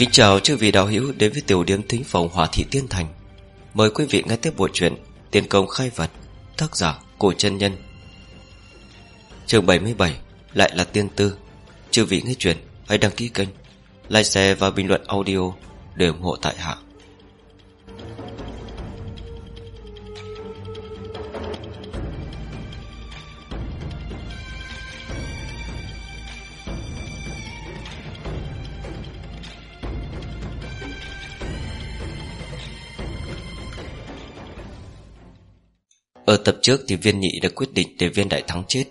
Kính chào chư vị đạo hữu đến với tiểu điếm thính phòng Hòa Thị Tiên Thành. Mời quý vị nghe tiếp bộ truyện tiên công khai vật, Tác giả Cổ chân Nhân. Chương 77 Lại là tiên tư. Chư vị nghe chuyện, hãy đăng ký kênh, Like share và bình luận audio Để ủng hộ tại hạng. Ở tập trước thì viên nhị đã quyết định để viên đại thắng chết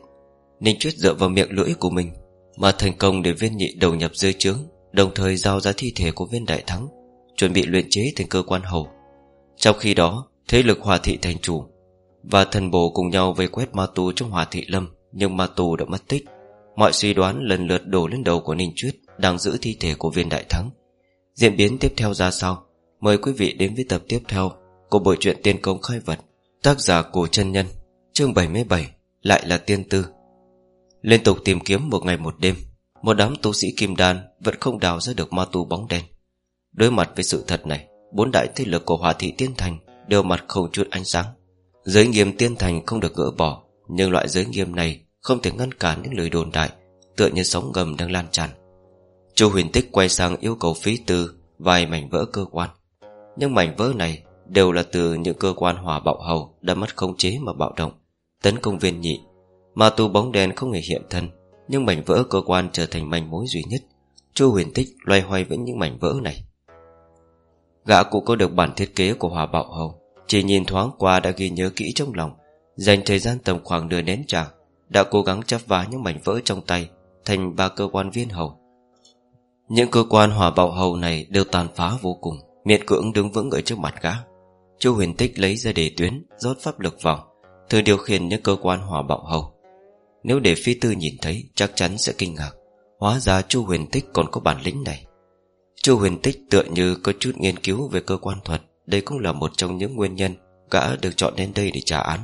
Ninh Chuyết dựa vào miệng lưỡi của mình Mà thành công để viên nhị đầu nhập dưới trướng, Đồng thời giao ra thi thể của viên đại thắng, Chuẩn bị luyện chế thành cơ quan hầu. Trong khi đó, Thế lực hòa thị thành chủ Và thần bồ cùng nhau vây quét ma tù trong hòa thị lâm, Nhưng ma tù đã mất tích. Mọi suy đoán lần lượt đổ lên đầu của Ninh Chuyết Đang giữ thi thể của viên đại thắng. Diễn biến tiếp theo ra sao? Mời quý vị đến với tập tiếp theo Của buổi truyện tiên công khai vật. Tác giả cổ chân nhân, Chương 77 Lại là tiên tư. Liên tục tìm kiếm một ngày một đêm, Một đám tu sĩ kim đan Vẫn không đào ra được ma tu bóng đen. Đối mặt với sự thật này, Bốn đại thế lực của hòa thị tiên thành Đều mặt không chút ánh sáng. Giới nghiêm tiên thành không được gỡ bỏ, Nhưng loại giới nghiêm này Không thể ngăn cản những lời đồn đại, Tựa như sóng ngầm đang lan tràn. Chu huyền tích quay sang yêu cầu phí tư Vài mảnh vỡ cơ quan, Nhưng mảnh vỡ này Đều là từ những cơ quan hỏa bạo hầu Đã mất khống chế mà bạo động, Tấn công viên nhị. Mà tu bóng đèn không hề hiện thân, Nhưng mảnh vỡ cơ quan trở thành manh mối duy nhất. Chu huyền tích loay hoay với những mảnh vỡ này. Gã cũng có được bản thiết kế của hỏa bạo hầu, Chỉ nhìn thoáng qua đã ghi nhớ kỹ trong lòng. Dành thời gian tầm khoảng nửa nén trà, Đã cố gắng chắp vá những mảnh vỡ trong tay Thành ba cơ quan viên hầu. Những cơ quan hỏa bạo hầu này Đều tàn phá vô cùng, Miệt cưỡng đứng vững ở trước mặt gã. Chu huyền tích lấy ra đề tuyến, Rót pháp lực vào, Thử điều khiển những cơ quan hỏa bạo hầu. Nếu để phi tư nhìn thấy, Chắc chắn sẽ kinh ngạc. Hóa ra chu huyền tích còn có bản lĩnh này. Chu huyền tích tựa như có chút nghiên cứu Về cơ quan thuật. Đây cũng là một trong những nguyên nhân Gã được chọn đến đây để trả án.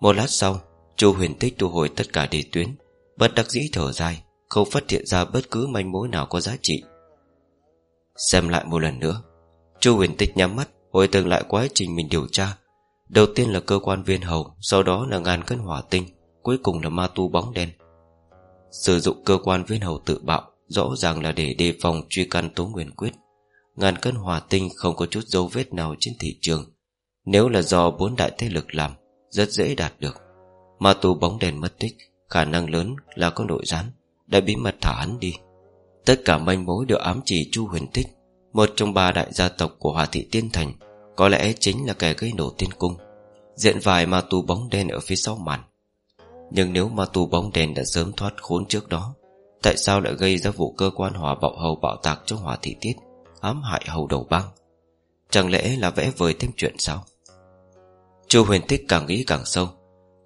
Một lát sau, Chu huyền tích thu hồi tất cả đề tuyến, Bất đắc dĩ thở dài, Không phát hiện ra bất cứ manh mối nào có giá trị. Xem lại một lần nữa. Chu huyền tích nhắm mắt Hồi tưởng lại quá trình mình điều tra. Đầu tiên là cơ quan viên hầu, Sau đó là ngàn cân hỏa tinh, Cuối cùng là ma tu bóng đen. Sử dụng cơ quan viên hầu tự bạo, Rõ ràng là để đề phòng truy căn tố nguyên quyết. Ngàn cân hỏa tinh không có chút dấu vết nào trên thị trường. Nếu là do bốn đại thế lực làm, Rất dễ đạt được. Ma tu bóng đèn mất tích, Khả năng lớn là có nội gián, Đã bí mật thả hắn đi. Tất cả manh mối đều ám chỉ Chu huyền tích một trong ba đại gia tộc của Hòa Thị Tiên Thành, Có lẽ chính là kẻ gây nổ tiên cung, Diện vài ma tu bóng đen ở phía sau màn. Nhưng nếu ma tu bóng đen đã sớm thoát khốn trước đó, Tại sao lại gây ra vụ cơ quan hỏa bạo hầu bạo tạc trong hỏa thị tiết, Ám hại hầu đầu băng Chẳng lẽ là vẽ vời thêm chuyện sao? Chu huyền tích càng nghĩ càng sâu.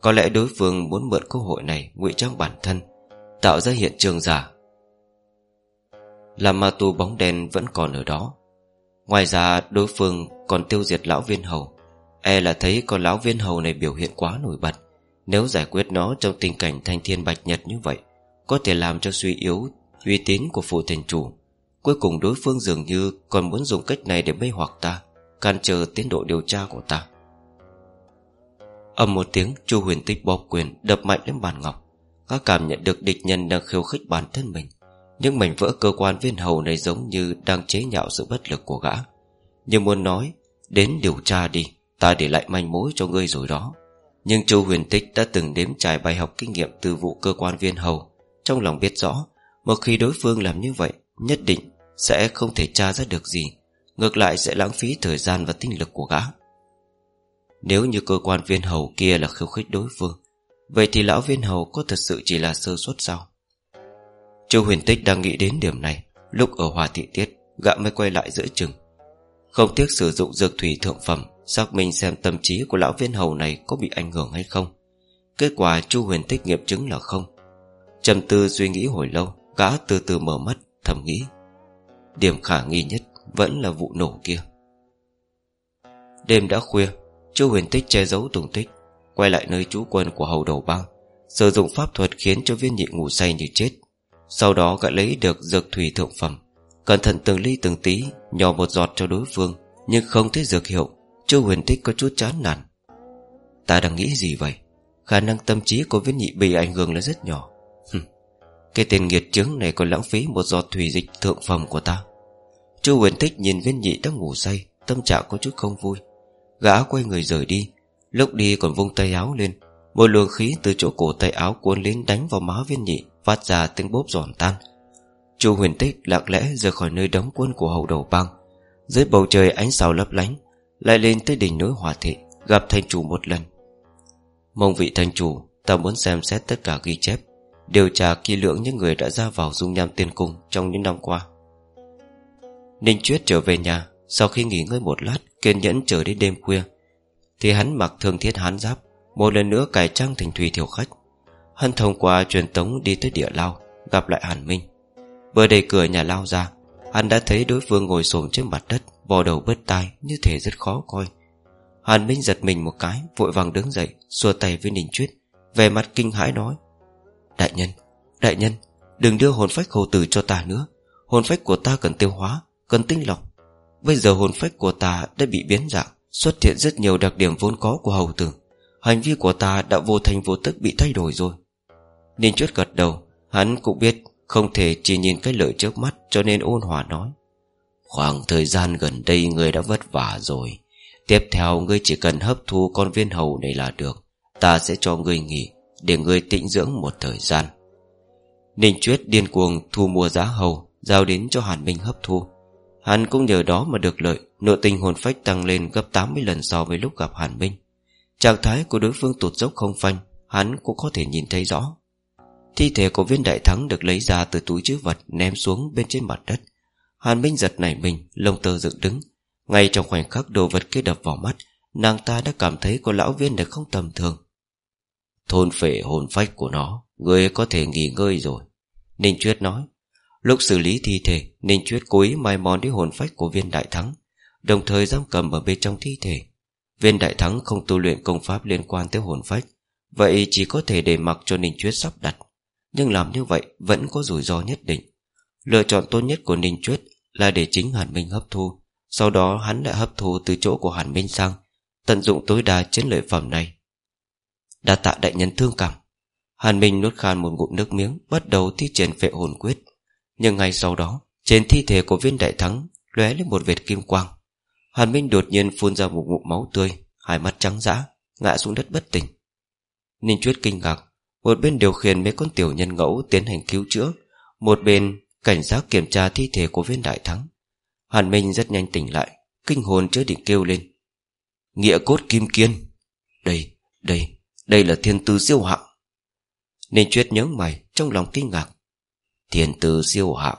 Có lẽ đối phương muốn mượn cơ hội này ngụy trang bản thân, Tạo ra hiện trường giả là ma tu bóng đen vẫn còn ở đó. Ngoài ra, đối phương còn tiêu diệt lão viên hầu. E là thấy con lão viên hầu này biểu hiện quá nổi bật, Nếu giải quyết nó trong tình cảnh thanh thiên bạch nhật như vậy, Có thể làm cho suy yếu, uy tín của phụ thành chủ. Cuối cùng đối phương dường như còn muốn dùng cách này để mê hoặc ta, Cản trở tiến độ điều tra của ta. Âm một tiếng, chu huyền tích bóp quyền, đập mạnh lên bàn ngọc. Các cảm nhận được địch nhân đang khiêu khích bản thân mình những mảnh vỡ cơ quan viên hầu này giống như Đang chế nhạo sự bất lực của gã. Nhưng muốn nói, Đến điều tra đi, Ta để lại manh mối cho ngươi rồi đó. Nhưng Chu Huyền Tích đã từng đếm trải bài học kinh nghiệm Từ vụ cơ quan viên hầu. Trong lòng biết rõ, Một khi đối phương làm như vậy, Nhất định sẽ không thể tra ra được gì. Ngược lại sẽ lãng phí thời gian và tinh lực của gã. Nếu như cơ quan viên hầu kia là khiêu khích đối phương, Vậy thì lão viên hầu có thật sự chỉ là sơ suất sao? Chu huyền tích đang nghĩ đến điểm này, Lúc ở hòa thị tiết, Gã mới quay lại giữa chừng. Không tiếc sử dụng dược thủy thượng phẩm, Xác minh xem tâm trí của lão viên hầu này Có bị ảnh hưởng hay không. Kết quả Chu huyền tích nghiệm chứng là không. Trầm tư suy nghĩ hồi lâu, Gã từ từ mở mắt, thầm nghĩ. Điểm khả nghi nhất Vẫn là vụ nổ kia. Đêm đã khuya, Chu huyền tích che giấu tùng tích, Quay lại nơi trú quân của hầu đầu bang, Sử dụng pháp thuật khiến cho viên nhị ngủ say như chết sau đó gã lấy được dược thủy thượng phẩm. Cẩn thận từng ly từng tí, Nhỏ một giọt cho đối phương, Nhưng không thấy dược hiệu Chu huyền tích có chút chán nản. Ta đang nghĩ gì vậy? Khả năng tâm trí của viên nhị bị ảnh hưởng là rất nhỏ. Cái tên nghiệt chứng này còn lãng phí Một giọt thủy dịch thượng phẩm của ta. Chu huyền tích nhìn viên nhị đang ngủ say, Tâm trạng có chút không vui. Gã quay người rời đi, Lúc đi còn vung tay áo lên. Một luồng khí từ chỗ cổ tay áo cuốn lên đánh vào má viên nhị. Phát ra tiếng bốp giòn tan. Chu huyền tích lặng lẽ rời khỏi nơi đóng quân của hậu đầu băng Dưới bầu trời ánh sao lấp lánh, Lại lên tới đỉnh núi hòa thị, Gặp thành chủ một lần. Mong vị thành chủ, Ta muốn xem xét tất cả ghi chép, Điều tra kỹ lưỡng những người đã ra vào dung nham tiên cung Trong những năm qua. Ninh Chuyết trở về nhà, Sau khi nghỉ ngơi một lát, Kiên nhẫn chờ đến đêm khuya, Thì hắn mặc thương thiết hán giáp, Một lần nữa cải trang thành thủy thiểu khách. Hân thông qua truyền tống đi tới địa lao Gặp lại Hàn Minh. Vừa đẩy cửa nhà lao ra Hắn đã thấy đối phương ngồi xổm trên mặt đất Vò đầu bớt tai như thể rất khó coi. Hàn Minh giật mình một cái Vội vàng đứng dậy Xua tay với Ninh Chuyết Về mặt kinh hãi nói Đại nhân, đại nhân Đừng đưa hồn phách hầu tử cho ta nữa. Hồn phách của ta cần tiêu hóa Cần tinh lọc. Bây giờ hồn phách của ta đã bị biến dạng Xuất hiện rất nhiều đặc điểm vốn có của hầu tử. Hành vi của ta đã vô thành vô tức bị thay đổi rồi. Ninh chút gật đầu, Hắn cũng biết không thể chỉ nhìn cái lợi trước mắt Cho nên ôn hòa nói. Khoảng thời gian gần đây người đã vất vả rồi. Tiếp theo ngươi chỉ cần hấp thu con viên hầu này là được. Ta sẽ cho ngươi nghỉ Để ngươi tĩnh dưỡng một thời gian. Ninh Chuyết điên cuồng thu mua giá hầu, Giao đến cho Hàn Minh hấp thu. Hắn cũng nhờ đó mà được lợi, Nội tình hồn phách tăng lên gấp 80 lần so với lúc gặp Hàn Minh. Trạng thái của đối phương tụt dốc không phanh, Hắn cũng có thể nhìn thấy rõ. Thi thể của viên đại thắng được lấy ra từ túi chứa vật Ném xuống bên trên mặt đất. Hàn Minh giật nảy mình, Lông tơ dựng đứng. Ngay trong khoảnh khắc đồ vật kia đập vào mắt, Nàng ta đã cảm thấy của lão viên này không tầm thường. Thôn phệ hồn phách của nó, Người có thể nghỉ ngơi rồi. Ninh Chuyết nói, Lúc xử lý thi thể, Ninh Chuyết cố ý mai mòn đi hồn phách của viên đại thắng, Đồng thời giam cầm ở bên trong thi thể. Viên đại thắng không tu luyện công pháp liên quan tới hồn phách, Vậy chỉ có thể để mặc cho Ninh Chuyết sắp đặt. Nhưng làm như vậy vẫn có rủi ro nhất định. Lựa chọn tốt nhất của Ninh Chuyết Là để chính Hàn Minh hấp thu. Sau đó hắn lại hấp thu từ chỗ của Hàn Minh sang, Tận dụng tối đa chiến lợi phẩm này. Đã tạ đại nhân thương cảm. Hàn Minh nuốt khan một ngụm nước miếng, Bắt đầu thi triển vệ hồn quyết. Nhưng ngay sau đó, Trên thi thể của viên đại thắng lóe lên một vệt kim quang. Hàn Minh đột nhiên phun ra một ngụm máu tươi, Hai mắt trắng dã, Ngã xuống đất bất tỉnh. Ninh Chuyết kinh ngạc một bên điều khiển mấy con tiểu nhân ngẫu tiến hành cứu chữa Một bên cảnh giác kiểm tra thi thể của viên đại thắng. Hàn Minh rất nhanh tỉnh lại Kinh hồn chưa định kêu lên. Nghĩa cốt kim kiên. Đây, đây, đây là thiên tư siêu hạng. Nên Chuyết nhớ mày trong lòng kinh ngạc. Thiên tư siêu hạng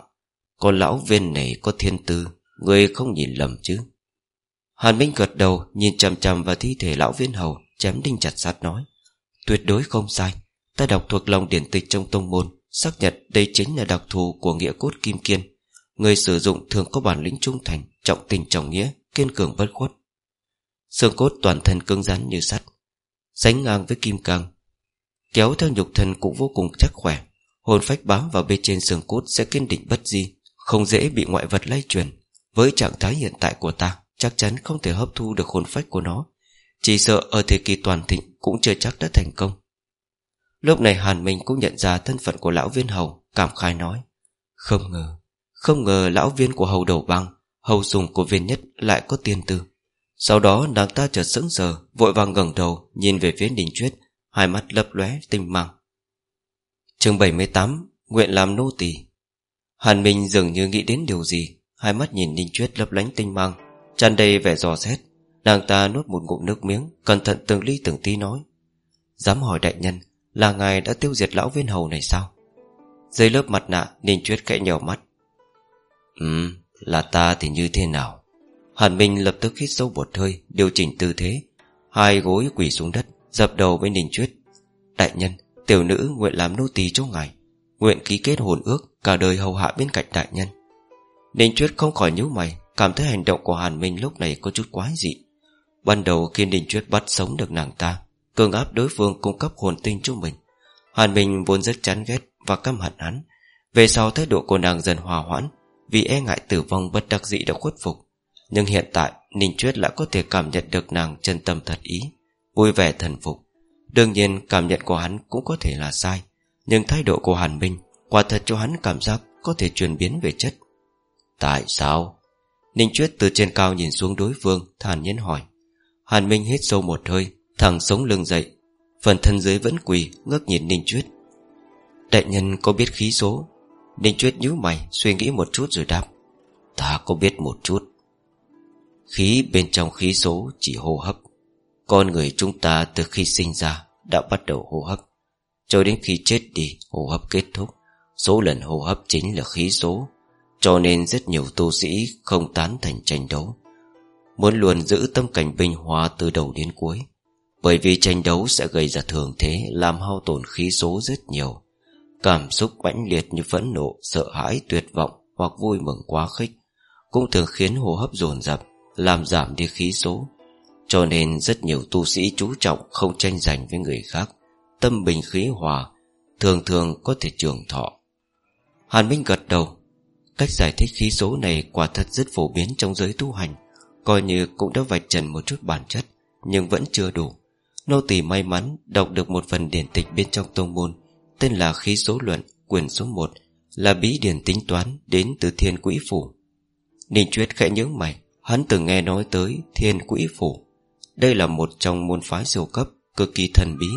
Con lão viên này có thiên tư Người không nhìn lầm chứ. Hàn Minh gật đầu Nhìn chằm chằm vào thi thể lão viên hầu Chém đinh chặt sát nói Tuyệt đối không sai. Ta đọc thuộc lòng điển tịch trong tông môn, Xác nhận đây chính là đặc thù của nghĩa cốt kim kiên. Người sử dụng thường có bản lĩnh trung thành, Trọng tình trọng nghĩa, Kiên cường bất khuất. Xương cốt toàn thân cứng rắn như sắt, Sánh ngang với kim cang. Kéo theo nhục thân cũng vô cùng chắc khỏe. Hồn phách bám vào bên trên xương cốt Sẽ kiên định bất di, Không dễ bị ngoại vật lay truyền Với trạng thái hiện tại của ta, Chắc chắn không thể hấp thu được hồn phách của nó. Chỉ sợ ở thời kỳ toàn thịnh Cũng chưa chắc đã thành công. Lúc này Hàn Minh cũng nhận ra thân phận của lão viên hầu, Cảm khai nói, Không ngờ Không ngờ lão viên của hầu đầu băng Hầu dùng của viên nhất lại có tiền tư. Sau đó nàng ta chợt sững sờ, Vội vàng ngẩng đầu, Nhìn về phía đình truyết Hai mắt lấp lóe tinh mang. Chương 78 Nguyện làm nô tỳ. Hàn Minh dường như nghĩ đến điều gì, Hai mắt nhìn Ninh Chuyết lấp lánh tinh mang, tràn đầy vẻ dò xét. Nàng ta nuốt một ngụm nước miếng, Cẩn thận từng ly từng tí nói, Dám hỏi đại nhân là ngài đã tiêu diệt lão viên hầu này sao? Dưới lớp mặt nạ, Ninh Chuyết khẽ nhèo mắt. Ừ là ta thì như thế nào? Hàn Minh lập tức hít sâu một hơi, Điều chỉnh tư thế. Hai gối quỳ xuống đất, Dập đầu với Ninh Chuyết Đại nhân, Tiểu nữ nguyện làm nô tỳ cho ngài, Nguyện ký kết hồn ước, Cả đời hầu hạ bên cạnh đại nhân. Ninh Chuyết không khỏi nhíu mày, Cảm thấy hành động của Hàn Minh lúc này có chút quái dị. Ban đầu khi Ninh Chuyết bắt sống được nàng ta Cường áp đối phương cung cấp hồn tinh cho mình. Hàn Minh vốn rất chán ghét Và căm hận hắn. Về sau thái độ của nàng dần hòa hoãn, Vì e ngại tử vong bất đắc dĩ đã khuất phục. Nhưng hiện tại, Ninh Chuyết lại có thể cảm nhận được nàng chân tâm thật ý, Vui vẻ thần phục. Đương nhiên, cảm nhận của hắn cũng có thể là sai, Nhưng thái độ của Hàn Minh Quả thật cho hắn cảm giác có thể chuyển biến về chất. Tại sao? Ninh Chuyết từ trên cao nhìn xuống đối phương, Thản nhiên hỏi. Hàn Minh hít sâu một hơi Thẳng sống lưng dậy, Phần thân dưới vẫn quỳ ngước nhìn Ninh Chuyết. Đại nhân có biết khí số? Ninh Chuyết nhíu mày, Suy nghĩ một chút rồi đáp, Ta có biết một chút. Khí bên trong khí số chỉ hô hấp. Con người chúng ta từ khi sinh ra Đã bắt đầu hô hấp. Cho đến khi chết đi, hô hấp kết thúc. Số lần hô hấp chính là khí số. Cho nên rất nhiều tu sĩ Không tán thành tranh đấu. Muốn luôn giữ tâm cảnh bình hòa Từ đầu đến cuối bởi vì tranh đấu sẽ gây ra thường thế, Làm hao tổn khí số rất nhiều. Cảm xúc mãnh liệt như phẫn nộ, Sợ hãi, tuyệt vọng Hoặc vui mừng quá khích Cũng thường khiến hô hấp dồn dập, Làm giảm đi khí số. Cho nên rất nhiều tu sĩ chú trọng Không tranh giành với người khác. Tâm bình khí hòa, Thường thường có thể trường thọ. Hàn Minh gật đầu. Cách giải thích khí số này quả thật rất phổ biến trong giới tu hành, Coi như cũng đã vạch trần một chút bản chất, Nhưng vẫn chưa đủ. Nô tỳ may mắn đọc được một phần điển tịch bên trong tông môn, Tên là khí số luận, Quyển số 1 Là bí điển tính toán đến từ thiên quỹ phủ. Ninh Chuyết khẽ nhớ mày, Hắn từng nghe nói tới thiên quỹ phủ. Đây là một trong môn phái siêu cấp, Cực kỳ thần bí.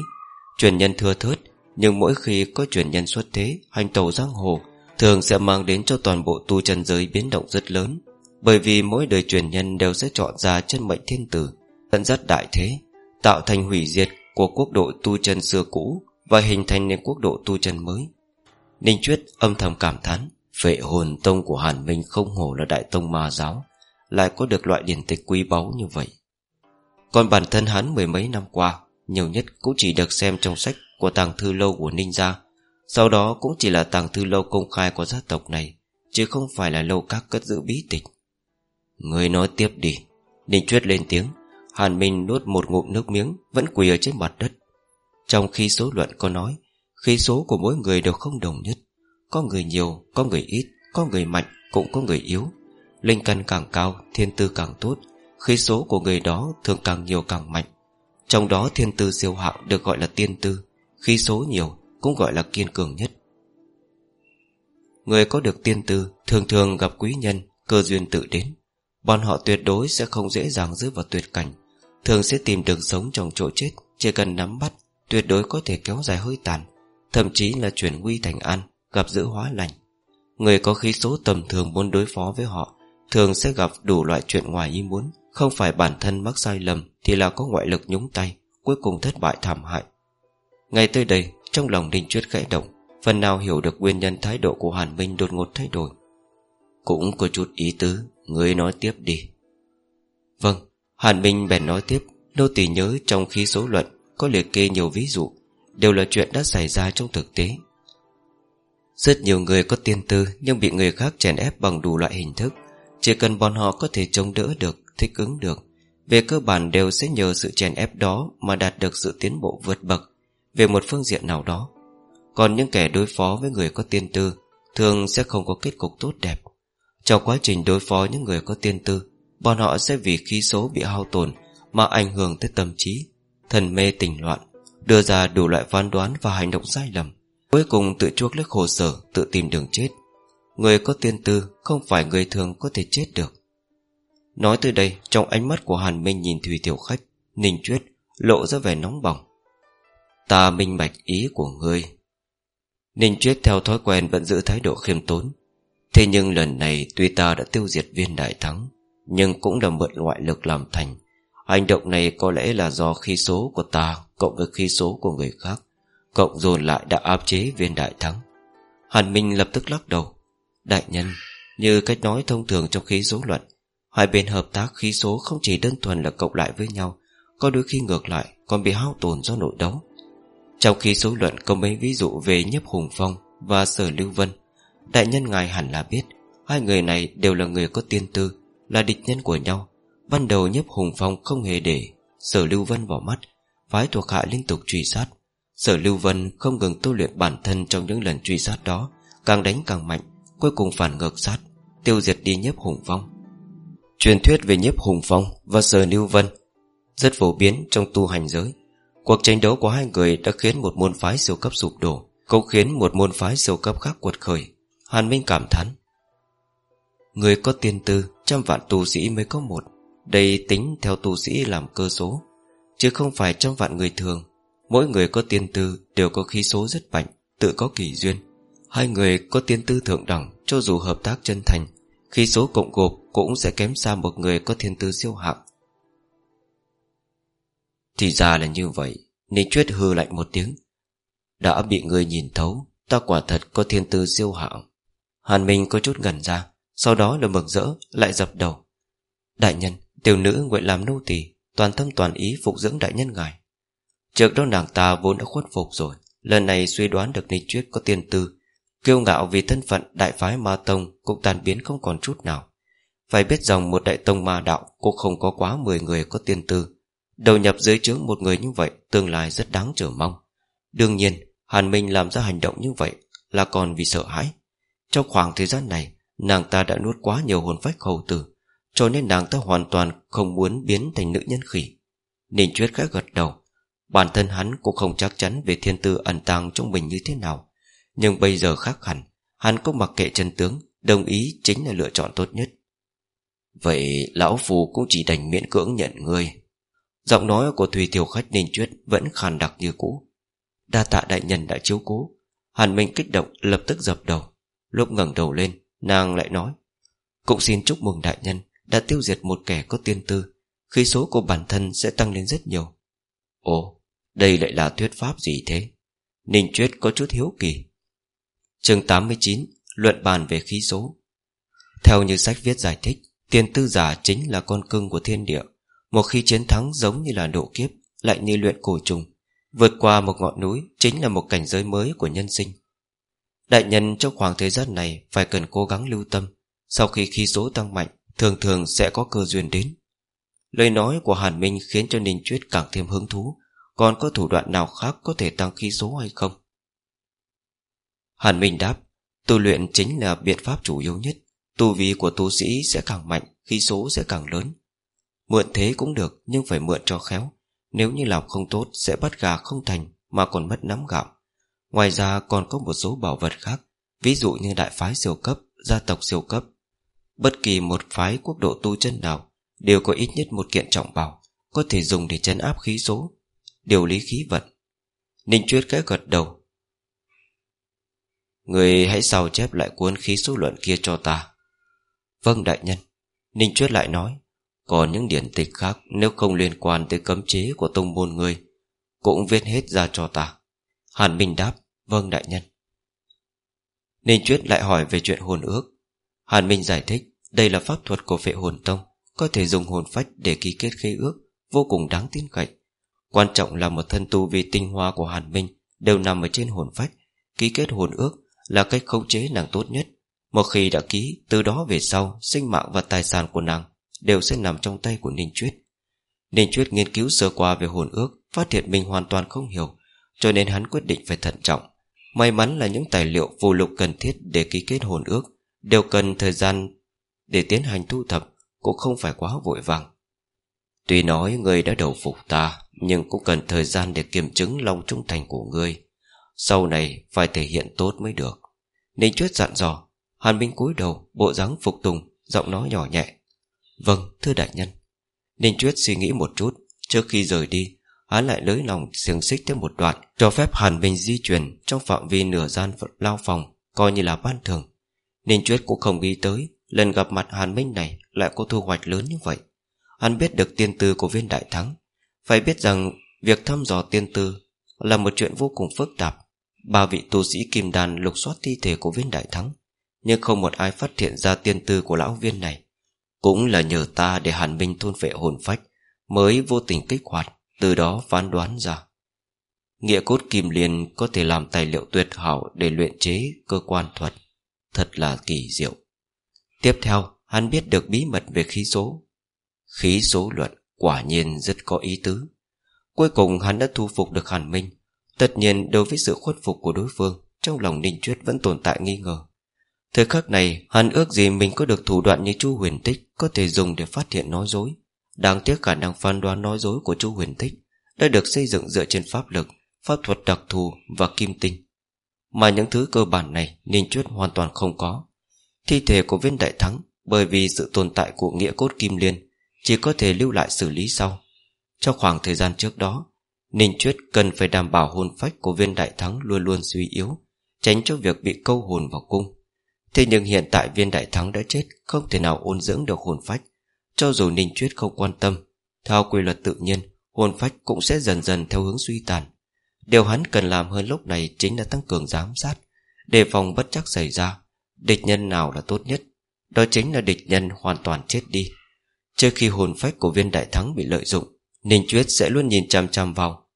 Truyền nhân thưa thớt, Nhưng mỗi khi có truyền nhân xuất thế, Hành tàu giang hồ, Thường sẽ mang đến cho toàn bộ tu chân giới biến động rất lớn. Bởi vì mỗi đời truyền nhân đều sẽ chọn ra chân mệnh thiên tử Dẫn dắt đại thế. Tạo thành hủy diệt của quốc độ tu chân xưa cũ Và hình thành nên quốc độ tu chân mới. Ninh Chuyết âm thầm cảm thán, Vệ hồn tông của Hàn Minh không hổ là đại tông ma giáo, Lại có được loại điển tịch quý báu như vậy. Còn bản thân hắn mười mấy năm qua, Nhiều nhất cũng chỉ được xem trong sách Của tàng thư lâu của Ninh Gia, sau đó cũng chỉ là tàng thư lâu công khai của gia tộc này, Chứ không phải là lâu các cất giữ bí tịch. Người nói tiếp đi. Ninh Chuyết lên tiếng Hàn Minh nuốt một ngụm nước miếng Vẫn quỳ ở trên mặt đất. Trong khi số luận có nói Khi số của mỗi người đều không đồng nhất. Có người nhiều, có người ít Có người mạnh, cũng có người yếu. Linh căn càng cao, thiên tư càng tốt. Khi số của người đó thường càng nhiều càng mạnh. Trong đó thiên tư siêu hạng được gọi là tiên tư. Khi số nhiều cũng gọi là kiên cường nhất. Người có được tiên tư Thường thường gặp quý nhân Cơ duyên tự đến. Bọn họ tuyệt đối sẽ không dễ dàng rơi vào tuyệt cảnh. Thường sẽ tìm đường sống trong chỗ chết, Chỉ cần nắm bắt, Tuyệt đối có thể kéo dài hơi tàn, Thậm chí là chuyển nguy thành an, Gặp giữ hóa lành. Người có khí số tầm thường muốn đối phó với họ, Thường sẽ gặp đủ loại chuyện ngoài ý muốn, Không phải bản thân mắc sai lầm Thì là có ngoại lực nhúng tay, Cuối cùng thất bại thảm hại. Ngay tới đây, trong lòng Đinh Chuyết khẽ động, Phần nào hiểu được nguyên nhân thái độ của Hàn Minh đột ngột thay đổi. Cũng có chút ý tứ, người nói tiếp đi. Vâng. Hàn Minh bèn nói tiếp, Nô tỳ nhớ trong khí số luận Có liệt kê nhiều ví dụ, Đều là chuyện đã xảy ra trong thực tế. Rất nhiều người có tiên tư Nhưng bị người khác chèn ép bằng đủ loại hình thức. Chỉ cần bọn họ có thể chống đỡ được, Thích ứng được, Về cơ bản đều sẽ nhờ sự chèn ép đó Mà đạt được sự tiến bộ vượt bậc về một phương diện nào đó. Còn những kẻ đối phó với người có tiên tư Thường sẽ không có kết cục tốt đẹp. Trong quá trình đối phó những người có tiên tư Bọn họ sẽ vì khí số bị hao tổn Mà ảnh hưởng tới tâm trí, Thần mê tình loạn, Đưa ra đủ loại phán đoán và hành động sai lầm. Cuối cùng tự chuốc lấy khổ sở, Tự tìm đường chết. Người có tiên tư không phải người thường có thể chết được. Nói từ đây, Trong ánh mắt của Hàn Minh nhìn Thùy Tiểu Khách, Ninh Chuyết lộ ra vẻ nóng bỏng. Ta minh bạch ý của ngươi. Ninh Chuyết theo thói quen vẫn giữ thái độ khiêm tốn. Thế nhưng lần này tuy ta đã tiêu diệt viên đại thắng nhưng cũng là mượn ngoại lực làm thành. Hành động này có lẽ là do khí số của ta Cộng với khí số của người khác, Cộng dồn lại đã áp chế viên đại thắng. Hàn Minh lập tức lắc đầu. Đại nhân, Như cách nói thông thường trong khí số luận, Hai bên hợp tác khí số không chỉ đơn thuần là cộng lại với nhau, Có đôi khi ngược lại Còn bị hao tổn do nội đấu. Trong khi số luận có mấy ví dụ về nhấp hùng phong Và sở lưu vân. Đại nhân ngài hẳn là biết, Hai người này đều là người có tiên tư là địch nhân của nhau. Ban đầu nhấp hùng phong không hề để Sở lưu vân vào mắt, Phái thuộc hạ liên tục truy sát. Sở lưu vân không ngừng tu luyện bản thân Trong những lần truy sát đó, Càng đánh càng mạnh, Cuối cùng phản ngược sát, Tiêu diệt đi nhấp hùng phong. Truyền thuyết về nhiếp hùng phong Và sở lưu vân Rất phổ biến trong tu hành giới. Cuộc tranh đấu của hai người đã khiến một môn phái siêu cấp sụp đổ, Cũng khiến một môn phái siêu cấp khác quật khởi, Hàn Minh cảm thán. Người có tiên tư Trăm vạn tu sĩ mới có một. Đây tính theo tu sĩ làm cơ số, Chứ không phải trăm vạn người thường. Mỗi người có tiên tư Đều có khí số rất mạnh, Tự có kỳ duyên. Hai người có tiên tư thượng đẳng, Cho dù hợp tác chân thành, Khí số cộng gộp cũng sẽ kém xa một người có thiên tư siêu hạng. Thì ra là như vậy, Ninh Chuyết hư lạnh một tiếng. Đã bị người nhìn thấu, Ta quả thật có thiên tư siêu hạng. Hàn Minh có chút ngẩn ra. Sau đó là mừng rỡ, lại dập đầu. Đại nhân, Tiểu nữ nguyện làm nô tỳ, Toàn tâm toàn ý phục dưỡng đại nhân ngài. Trước đó nàng ta vốn đã khuất phục rồi, Lần này suy đoán được Ninh Chuyết có tiên tư, Kiêu ngạo vì thân phận đại phái ma tông Cũng tàn biến không còn chút nào. Phải biết rằng một đại tông ma đạo Cũng không có quá 10 người có tiên tư. Đầu nhập dưới trướng một người như vậy Tương lai rất đáng chờ mong. Đương nhiên, Hàn Minh làm ra hành động như vậy Là còn vì sợ hãi. Trong khoảng thời gian này Nàng ta đã nuốt quá nhiều hồn phách hầu tử, Cho nên nàng ta hoàn toàn không muốn biến thành nữ nhân khỉ. Ninh Chuyết khẽ gật đầu. Bản thân hắn cũng không chắc chắn Về thiên tư ẩn tàng trong mình như thế nào. Nhưng bây giờ khác hẳn, Hắn cũng mặc kệ chân tướng, Đồng ý chính là lựa chọn tốt nhất. Vậy lão phù cũng chỉ đành miễn cưỡng nhận ngươi. Giọng nói của Thùy Tiểu Khách Ninh Chuyết Vẫn khàn đặc như cũ. Đa tạ đại nhân đã chiếu cố. Hàn Minh kích động lập tức dập đầu, Lúc ngẩng đầu lên Nàng lại nói, Cũng xin chúc mừng đại nhân Đã tiêu diệt một kẻ có tiên tư, Khi số của bản thân sẽ tăng lên rất nhiều. Ồ, Đây lại là thuyết pháp gì thế? Ninh Chuyết có chút hiếu kỳ. Chương 89 Luận bàn về khí số. Theo như sách viết giải thích Tiền tư giả chính là con cưng của thiên địa, Một khi chiến thắng giống như là độ kiếp, Lại như luyện cổ trùng, Vượt qua một ngọn núi Chính là một cảnh giới mới của nhân sinh. Đại nhân trong khoảng thời gian này Phải cần cố gắng lưu tâm. Sau khi khí số tăng mạnh, Thường thường sẽ có cơ duyên đến. Lời nói của Hàn Minh khiến cho Ninh Chuyết càng thêm hứng thú. Còn có thủ đoạn nào khác có thể tăng khí số hay không? Hàn Minh đáp, Tu luyện chính là biện pháp chủ yếu nhất. Tu vi của tu sĩ sẽ càng mạnh, Khí số sẽ càng lớn. Mượn thế cũng được, nhưng phải mượn cho khéo. Nếu như làm không tốt, sẽ bắt gà không thành, Mà còn mất nắm gạo. Ngoài ra còn có một số bảo vật khác, Ví dụ như đại phái siêu cấp, Gia tộc siêu cấp. Bất kỳ một phái quốc độ tu chân nào Đều có ít nhất một kiện trọng bảo, Có thể dùng để chấn áp khí số, Điều lý khí vận. Ninh Chuyết cái gật đầu. Người hãy sao chép lại cuốn khí số luận kia cho ta. Vâng đại nhân. Ninh Chuyết lại nói. Còn những điển tịch khác, Nếu không liên quan tới cấm chế của tông môn người Cũng viết hết ra cho ta. Hàn Minh đáp Vâng đại nhân. Ninh Chuyết lại hỏi về chuyện hồn ước. Hàn Minh giải thích, Đây là pháp thuật của phệ hồn tông, Có thể dùng hồn phách để ký kết khế ước, Vô cùng đáng tin cậy. Quan trọng là một thân tu vì tinh hoa của Hàn Minh Đều nằm ở trên hồn phách. Ký kết hồn ước là cách khống chế nàng tốt nhất. Một khi đã ký, Từ đó về sau, Sinh mạng và tài sản của nàng Đều sẽ nằm trong tay của Ninh Chuyết. Ninh Chuyết nghiên cứu sơ qua về hồn ước, Phát hiện mình hoàn toàn không hiểu cho nên hắn quyết định phải thận trọng. May mắn là những tài liệu phù lục cần thiết Để ký kết hồn ước, Đều cần thời gian để tiến hành thu thập, Cũng không phải quá vội vàng. Tuy nói người đã đầu phục ta, Nhưng cũng cần thời gian để kiểm chứng lòng trung thành của ngươi. Sau này phải thể hiện tốt mới được. Ninh Chuyết dặn dò, Hàn Minh cúi đầu, bộ dáng phục tùng, Giọng nói nhỏ nhẹ. Vâng thưa đại nhân. Ninh Chuyết suy nghĩ một chút, Trước khi rời đi Hắn lại lưới lòng xiềng xích thêm một đoạn, Cho phép Hàn Minh di chuyển Trong phạm vi nửa gian lao phòng, Coi như là ban thường. Ninh Chuyết cũng không nghĩ tới, Lần gặp mặt Hàn Minh này Lại có thu hoạch lớn như vậy. Hắn biết được tiên tư của viên đại thắng. Phải biết rằng, việc thăm dò tiên tư Là một chuyện vô cùng phức tạp. Ba vị tu sĩ kim đàn lục soát thi thể của viên đại thắng, Nhưng không một ai phát hiện ra tiên tư của lão viên này. Cũng là nhờ ta để Hàn Minh thôn vệ hồn phách, Mới vô tình kích hoạt. Từ đó phán đoán ra. Nghĩa cốt kim liền có thể làm tài liệu tuyệt hảo Để luyện chế cơ quan thuật. Thật là kỳ diệu. Tiếp theo, hắn biết được bí mật về khí số. Khí số luận quả nhiên rất có ý tứ. Cuối cùng hắn đã thu phục được Hàn Minh. Tất nhiên, đối với sự khuất phục của đối phương, Trong lòng Ninh Chuyết vẫn tồn tại nghi ngờ. Thời khắc này, hắn ước gì mình có được thủ đoạn như chu huyền tích Có thể dùng để phát hiện nói dối. Đáng tiếc khả năng phán đoán nói dối của chu huyền Thích Đã được xây dựng dựa trên pháp lực, Pháp thuật đặc thù và kim tinh. Mà những thứ cơ bản này Ninh Chuyết hoàn toàn không có. Thi thể của viên đại thắng Bởi vì sự tồn tại của nghĩa cốt kim liên Chỉ có thể lưu lại xử lý sau. Trong khoảng thời gian trước đó, Ninh Chuyết cần phải đảm bảo hồn phách của viên đại thắng luôn luôn suy yếu, Tránh cho việc bị câu hồn vào cung. Thế nhưng hiện tại viên đại thắng đã chết, Không thể nào ôn dưỡng được hồn phách. Cho dù Ninh Chuyết không quan tâm, Theo quy luật tự nhiên, Hồn phách cũng sẽ dần dần theo hướng suy tàn. Điều hắn cần làm hơn lúc này Chính là tăng cường giám sát, Đề phòng bất chắc xảy ra, Địch nhân nào là tốt nhất. Đó chính là địch nhân hoàn toàn chết đi. Trước khi hồn phách của viên đại thắng bị lợi dụng, Ninh Chuyết sẽ luôn nhìn chăm chăm vào.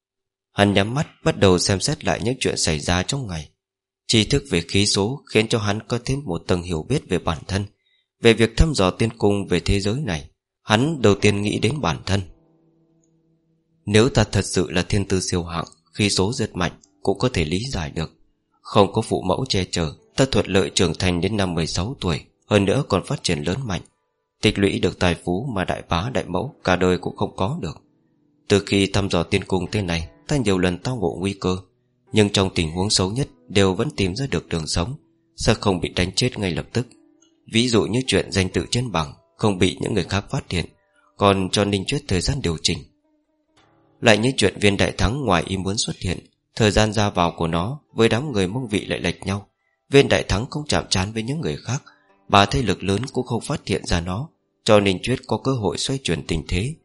Hắn nhắm mắt, bắt đầu xem xét lại những chuyện xảy ra trong ngày. Tri thức về khí số khiến cho hắn có thêm một tầng hiểu biết về bản thân, Về việc thăm dò tiên cung về thế giới này. Hắn đầu tiên nghĩ đến bản thân. Nếu ta thật sự là thiên tư siêu hạng, khi số rất mạnh Cũng có thể lý giải được. Không có phụ mẫu che chở, Ta thuận lợi trưởng thành đến năm 16 tuổi, Hơn nữa còn phát triển lớn mạnh. Tịch lũy được tài phú mà đại bá, đại mẫu Cả đời cũng không có được. Từ khi thăm dò tiên cung tên này, Ta nhiều lần tao ngộ nguy cơ, Nhưng trong tình huống xấu nhất Đều vẫn tìm ra được đường sống, Sẽ không bị đánh chết ngay lập tức. Ví dụ như chuyện danh tự trên bằng không bị những người khác phát hiện. Còn cho Ninh Chuyết thời gian điều chỉnh. Lại như chuyện viên đại thắng ngoài ý muốn xuất hiện, Thời gian ra vào của nó Với đám người mông vị lại lệch nhau. Viên đại thắng không chạm trán với những người khác, Bà thế lực lớn cũng không phát hiện ra nó, Cho Ninh Chuyết có cơ hội xoay chuyển tình thế.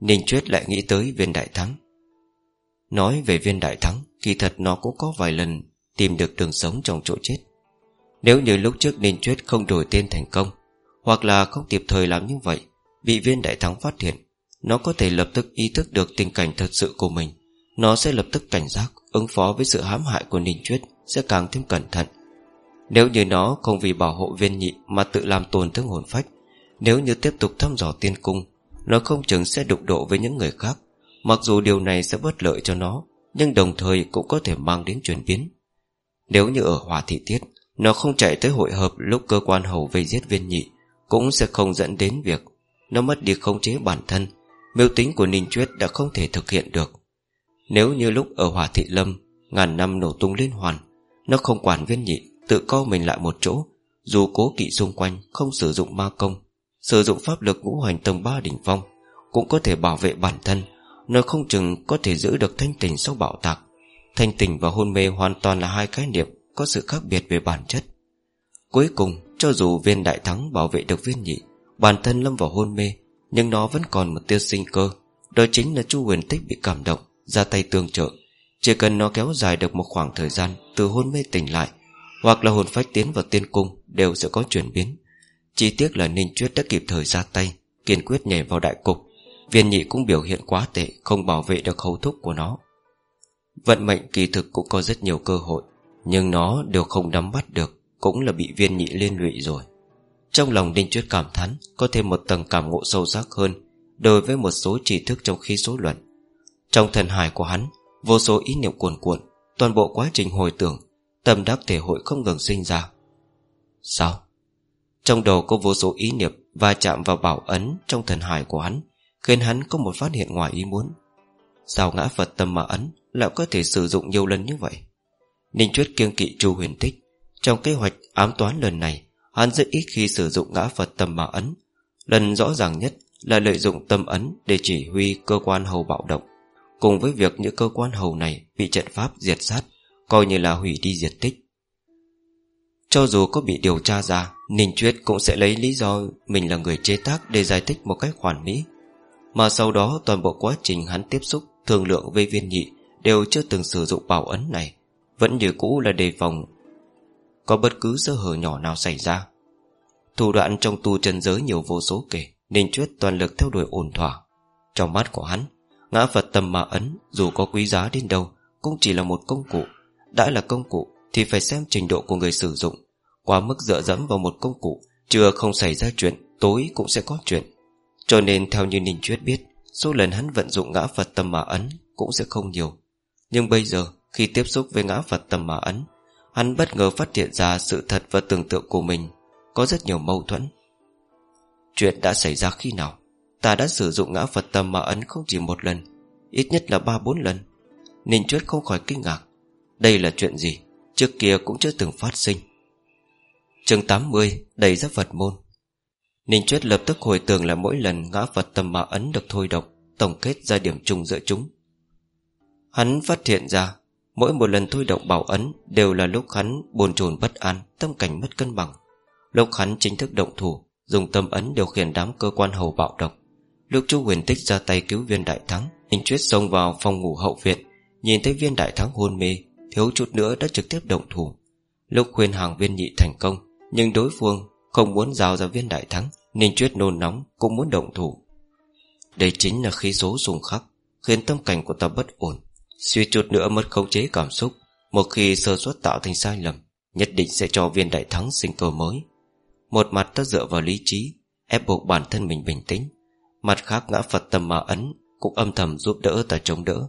Ninh Chuyết lại nghĩ tới viên đại thắng. Nói về viên đại thắng, Kỳ thật nó cũng có vài lần Tìm được đường sống trong chỗ chết. Nếu như lúc trước Ninh Chuyết không đổi tên thành công hoặc là không kịp thời làm như vậy Bị viên đại thắng phát hiện, Nó có thể lập tức ý thức được tình cảnh thật sự của mình. Nó sẽ lập tức cảnh giác, Ứng phó với sự hãm hại của Ninh Chuyết, Sẽ càng thêm cẩn thận. Nếu như nó không vì bảo hộ viên nhị Mà tự làm tổn thương hồn phách, Nếu như tiếp tục thăm dò tiên cung, Nó không chừng sẽ đụng độ với những người khác. Mặc dù điều này sẽ bất lợi cho nó, Nhưng đồng thời cũng có thể mang đến chuyển biến. Nếu như ở hòa thị tiết, Nó không chạy tới hội hợp lúc cơ quan hầu vây giết viên nhị cũng sẽ không dẫn đến việc Nó mất đi khống chế bản thân, Mưu tính của Ninh Chuyết đã không thể thực hiện được. Nếu như lúc ở Hòa Thị Lâm, Ngàn năm nổ tung liên hoàn, Nó không quản viên nhị, Tự co mình lại một chỗ, Dù cố kỵ xung quanh không sử dụng ma công, Sử dụng pháp lực ngũ hành tầng 3 đỉnh phong, Cũng có thể bảo vệ bản thân, Nó không chừng có thể giữ được thanh tình sau bạo tạc. Thanh tình và hôn mê hoàn toàn là hai khái niệm Có sự khác biệt về bản chất. Cuối cùng cho dù viên đại thắng bảo vệ được viên nhị, Bản thân lâm vào hôn mê, Nhưng nó vẫn còn một tiêu sinh cơ. Đó chính là chu huyền tích bị cảm động, Ra tay tương trợ. Chỉ cần nó kéo dài được một khoảng thời gian Từ hôn mê tỉnh lại, Hoặc là hồn phách tiến vào tiên cung, Đều sẽ có chuyển biến. Chỉ tiếc là Ninh Chuyết đã kịp thời ra tay, Kiên quyết nhảy vào đại cục. Viên nhị cũng biểu hiện quá tệ, Không bảo vệ được hầu thúc của nó. Vận mệnh kỳ thực cũng có rất nhiều cơ hội, Nhưng nó đều không nắm bắt được. Cũng là bị viên nhị liên lụy rồi. Trong lòng Đinh Chuyết cảm thán, Có thêm một tầng cảm ngộ sâu sắc hơn Đối với một số tri thức trong khí số luận. Trong thần hải của hắn, Vô số ý niệm cuồn cuộn, Toàn bộ quá trình hồi tưởng, Tâm đắc thể hội không ngừng sinh ra. Sao? Trong đầu có vô số ý niệm Và chạm vào bảo ấn trong thần hải của hắn, Khiến hắn có một phát hiện ngoài ý muốn. Sao ngã Phật tâm mà ấn Lại có thể sử dụng nhiều lần như vậy? Ninh Chuyết kiêng kỵ Chu huyền tích trong kế hoạch ám toán lần này, Hắn rất ít khi sử dụng ngã Phật tâm mà ấn. Lần rõ ràng nhất Là lợi dụng tâm ấn để chỉ huy cơ quan hầu bạo động. Cùng với việc những cơ quan hầu này Bị trận pháp diệt sát, Coi như là hủy đi diệt tích. Cho dù có bị điều tra ra, Ninh Chuyết cũng sẽ lấy lý do Mình là người chế tác để giải thích một cách hoàn mỹ. Mà sau đó, toàn bộ quá trình hắn tiếp xúc, Thương lượng với viên nhị Đều chưa từng sử dụng bảo ấn này. Vẫn như cũ là đề phòng có bất cứ sơ hở nhỏ nào xảy ra. Thủ đoạn trong tu chân giới nhiều vô số kể Ninh chuyết toàn lực theo đuổi ổn thỏa. Trong mắt của hắn, Ngã Phật tâm mà ấn, Dù có quý giá đến đâu, Cũng chỉ là một công cụ. Đã là công cụ, Thì phải xem trình độ của người sử dụng. Quá mức dựa dẫm vào một công cụ, Chưa không xảy ra chuyện, Tối cũng sẽ có chuyện. Cho nên theo như Ninh Chuyết biết, Số lần hắn vận dụng ngã Phật tâm mà ấn Cũng sẽ không nhiều. Nhưng bây giờ, khi tiếp xúc với ngã Phật tâm mà ấn Hắn bất ngờ phát hiện ra sự thật và tưởng tượng của mình. Có rất nhiều mâu thuẫn. Chuyện đã xảy ra khi nào? Ta đã sử dụng ngã Phật tâm mà ấn không chỉ một lần, Ít nhất là ba bốn lần. Ninh Chuyết không khỏi kinh ngạc. Đây là chuyện gì? Trước kia cũng chưa từng phát sinh. Chương 80 Đầy ra Phật môn. Ninh Chuyết lập tức hồi tưởng lại mỗi lần ngã Phật tâm mà ấn được thôi độc Tổng kết ra điểm chung giữa chúng. Hắn phát hiện ra Mỗi một lần thôi động bảo ấn Đều là lúc hắn bồn chồn bất an, Tâm cảnh mất cân bằng. Lúc hắn chính thức động thủ, Dùng tâm ấn điều khiển đám cơ quan hầu bạo độc. Lúc chú huyền tích ra tay cứu viên đại thắng, Ninh Chuyết xông vào phòng ngủ hậu viện, Nhìn thấy viên đại thắng hôn mê, Thiếu chút nữa đã trực tiếp động thủ. Lúc khuyên hàng viên nhị thành công, Nhưng đối phương không muốn giao ra viên đại thắng, Ninh Chuyết nôn nóng cũng muốn động thủ. Đây chính là khí số dùng khắc, Khiến tâm cảnh của ta bất ổn. Suy chút nữa mất khống chế cảm xúc, Một khi sơ suất tạo thành sai lầm, Nhất định sẽ cho viên đại thắng sinh cơ mới. Một mặt ta dựa vào lý trí, Ép buộc bản thân mình bình tĩnh. Mặt khác ngã Phật tâm mà ấn Cũng âm thầm giúp đỡ ta chống đỡ,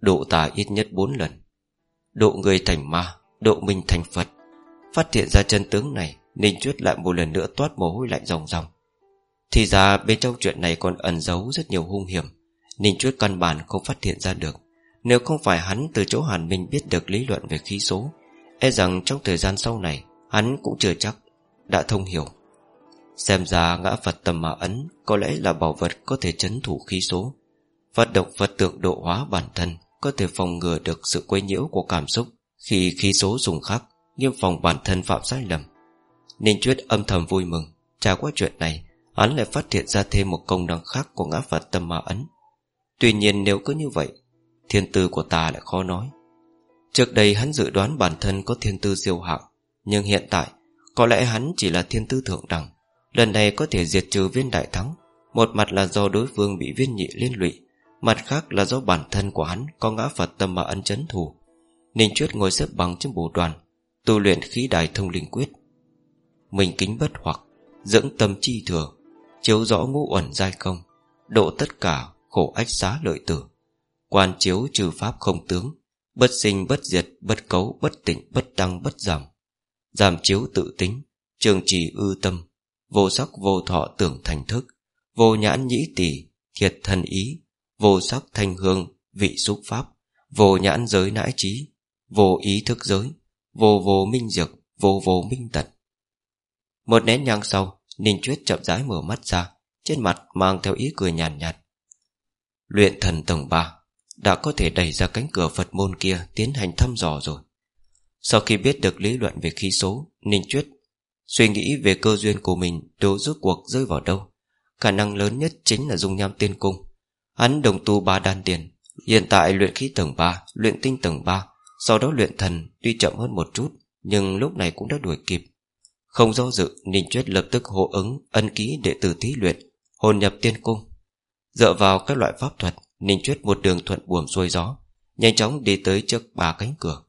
Độ ta ít nhất 4 lần. Độ người thành ma, Độ mình thành Phật. Phát hiện ra chân tướng này, Ninh Chuyết lại một lần nữa toát mồ hôi lạnh ròng ròng. Thì ra bên trong chuyện này còn ẩn giấu rất nhiều hung hiểm. Ninh Chuyết căn bản không phát hiện ra được. Nếu không phải hắn từ chỗ Hàn Minh biết được lý luận về khí số E rằng trong thời gian sau này, Hắn cũng chưa chắc Đã thông hiểu. Xem ra ngã Phật tầm mà ấn Có lẽ là bảo vật có thể chấn thủ khí số vật độc Phật tượng độ hóa bản thân, Có thể phòng ngừa được sự quấy nhiễu của cảm xúc Khi khí số dùng khắc Nghiêm phòng bản thân phạm sai lầm. Ninh Chuyết âm thầm vui mừng, Trải qua chuyện này, Hắn lại phát hiện ra thêm một công năng khác của ngã Phật tâm ma ấn. Tuy nhiên nếu cứ như vậy Thiên tư của ta lại khó nói. Trước đây hắn dự đoán bản thân có thiên tư siêu hạng Nhưng hiện tại Có lẽ hắn chỉ là thiên tư thượng đẳng. Lần này có thể diệt trừ viên đại thắng Một mặt là do đối phương bị viên nhị liên lụy Mặt khác là do bản thân của hắn Có ngã Phật tâm mà ấn chấn thù, Ninh Chuyết ngồi xếp bằng trên bồ đoàn Tu luyện khí đài thông linh quyết. Mình kính bất hoặc Dưỡng tâm chi thừa Chiếu rõ ngũ uẩn giai công Độ tất cả khổ ách xá lợi tử. Quan chiếu trừ pháp không tướng Bất sinh bất diệt Bất cấu bất tịnh bất tăng bất giảm Giảm chiếu tự tính Trường trì ư tâm Vô sắc vô thọ tưởng thành thức Vô nhãn nhĩ tỷ Thiệt thân ý Vô sắc thanh hương Vị xúc pháp Vô nhãn giới nãi trí Vô ý thức giới Vô vô minh dược Vô vô minh tận Một nén nhang sau Ninh Chuyết chậm rãi mở mắt ra Trên mặt mang theo ý cười nhàn nhạt, nhạt Luyện thần tầng 3 đã có thể đẩy ra cánh cửa Phật môn kia Tiến hành thăm dò rồi. Sau khi biết được lý luận về khí số, Ninh Chuyết Suy nghĩ về cơ duyên của mình Đố rốt cuộc rơi vào đâu. Khả năng lớn nhất chính là dung nham tiên cung. Hắn đồng tu ba đan tiền, Hiện tại luyện khí tầng 3 Luyện tinh tầng 3 Sau đó luyện thần tuy chậm hơn một chút, Nhưng lúc này cũng đã đuổi kịp. Không do dự, Ninh Chuyết lập tức hộ ứng, Ân ký đệ tử thí luyện, Hồn nhập tiên cung. Dựa vào các loại pháp thuật Ninh Chuyết một đường thuận buồm xuôi gió, Nhanh chóng đi tới trước ba cánh cửa.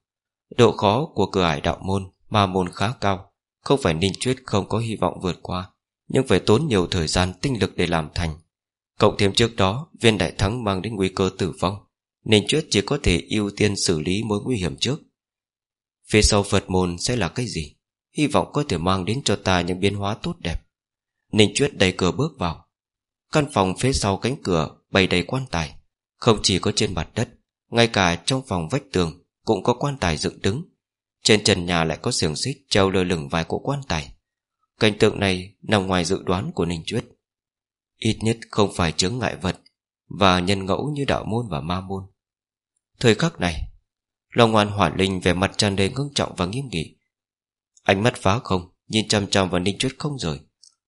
Độ khó của cửa ải đạo môn Mà môn khá cao, Không phải Ninh Chuyết không có hy vọng vượt qua, Nhưng phải tốn nhiều thời gian tinh lực để làm thành. Cộng thêm trước đó, Viên đại thắng mang đến nguy cơ tử vong, Ninh Chuyết chỉ có thể ưu tiên xử lý mối nguy hiểm trước. Phía sau Phật môn sẽ là cái gì? Hy vọng có thể mang đến cho ta những biến hóa tốt đẹp. Ninh Chuyết đẩy cửa bước vào. Căn phòng phía sau cánh cửa, bày đầy quan tài. Không chỉ có trên mặt đất, Ngay cả trong phòng vách tường Cũng có quan tài dựng đứng. Trên trần nhà lại có xiềng xích treo lơ lửng vài cỗ quan tài. Cảnh tượng này nằm ngoài dự đoán của Ninh Chuyết. Ít nhất không phải chướng ngại vật Và nhân ngẫu như đạo môn và ma môn. Thời khắc này, Long ngoan hỏa linh về mặt tràn đầy ngưng trọng và nghiêm nghị. Ánh mắt phá không, Nhìn chăm chăm vào Ninh Chuyết không rời.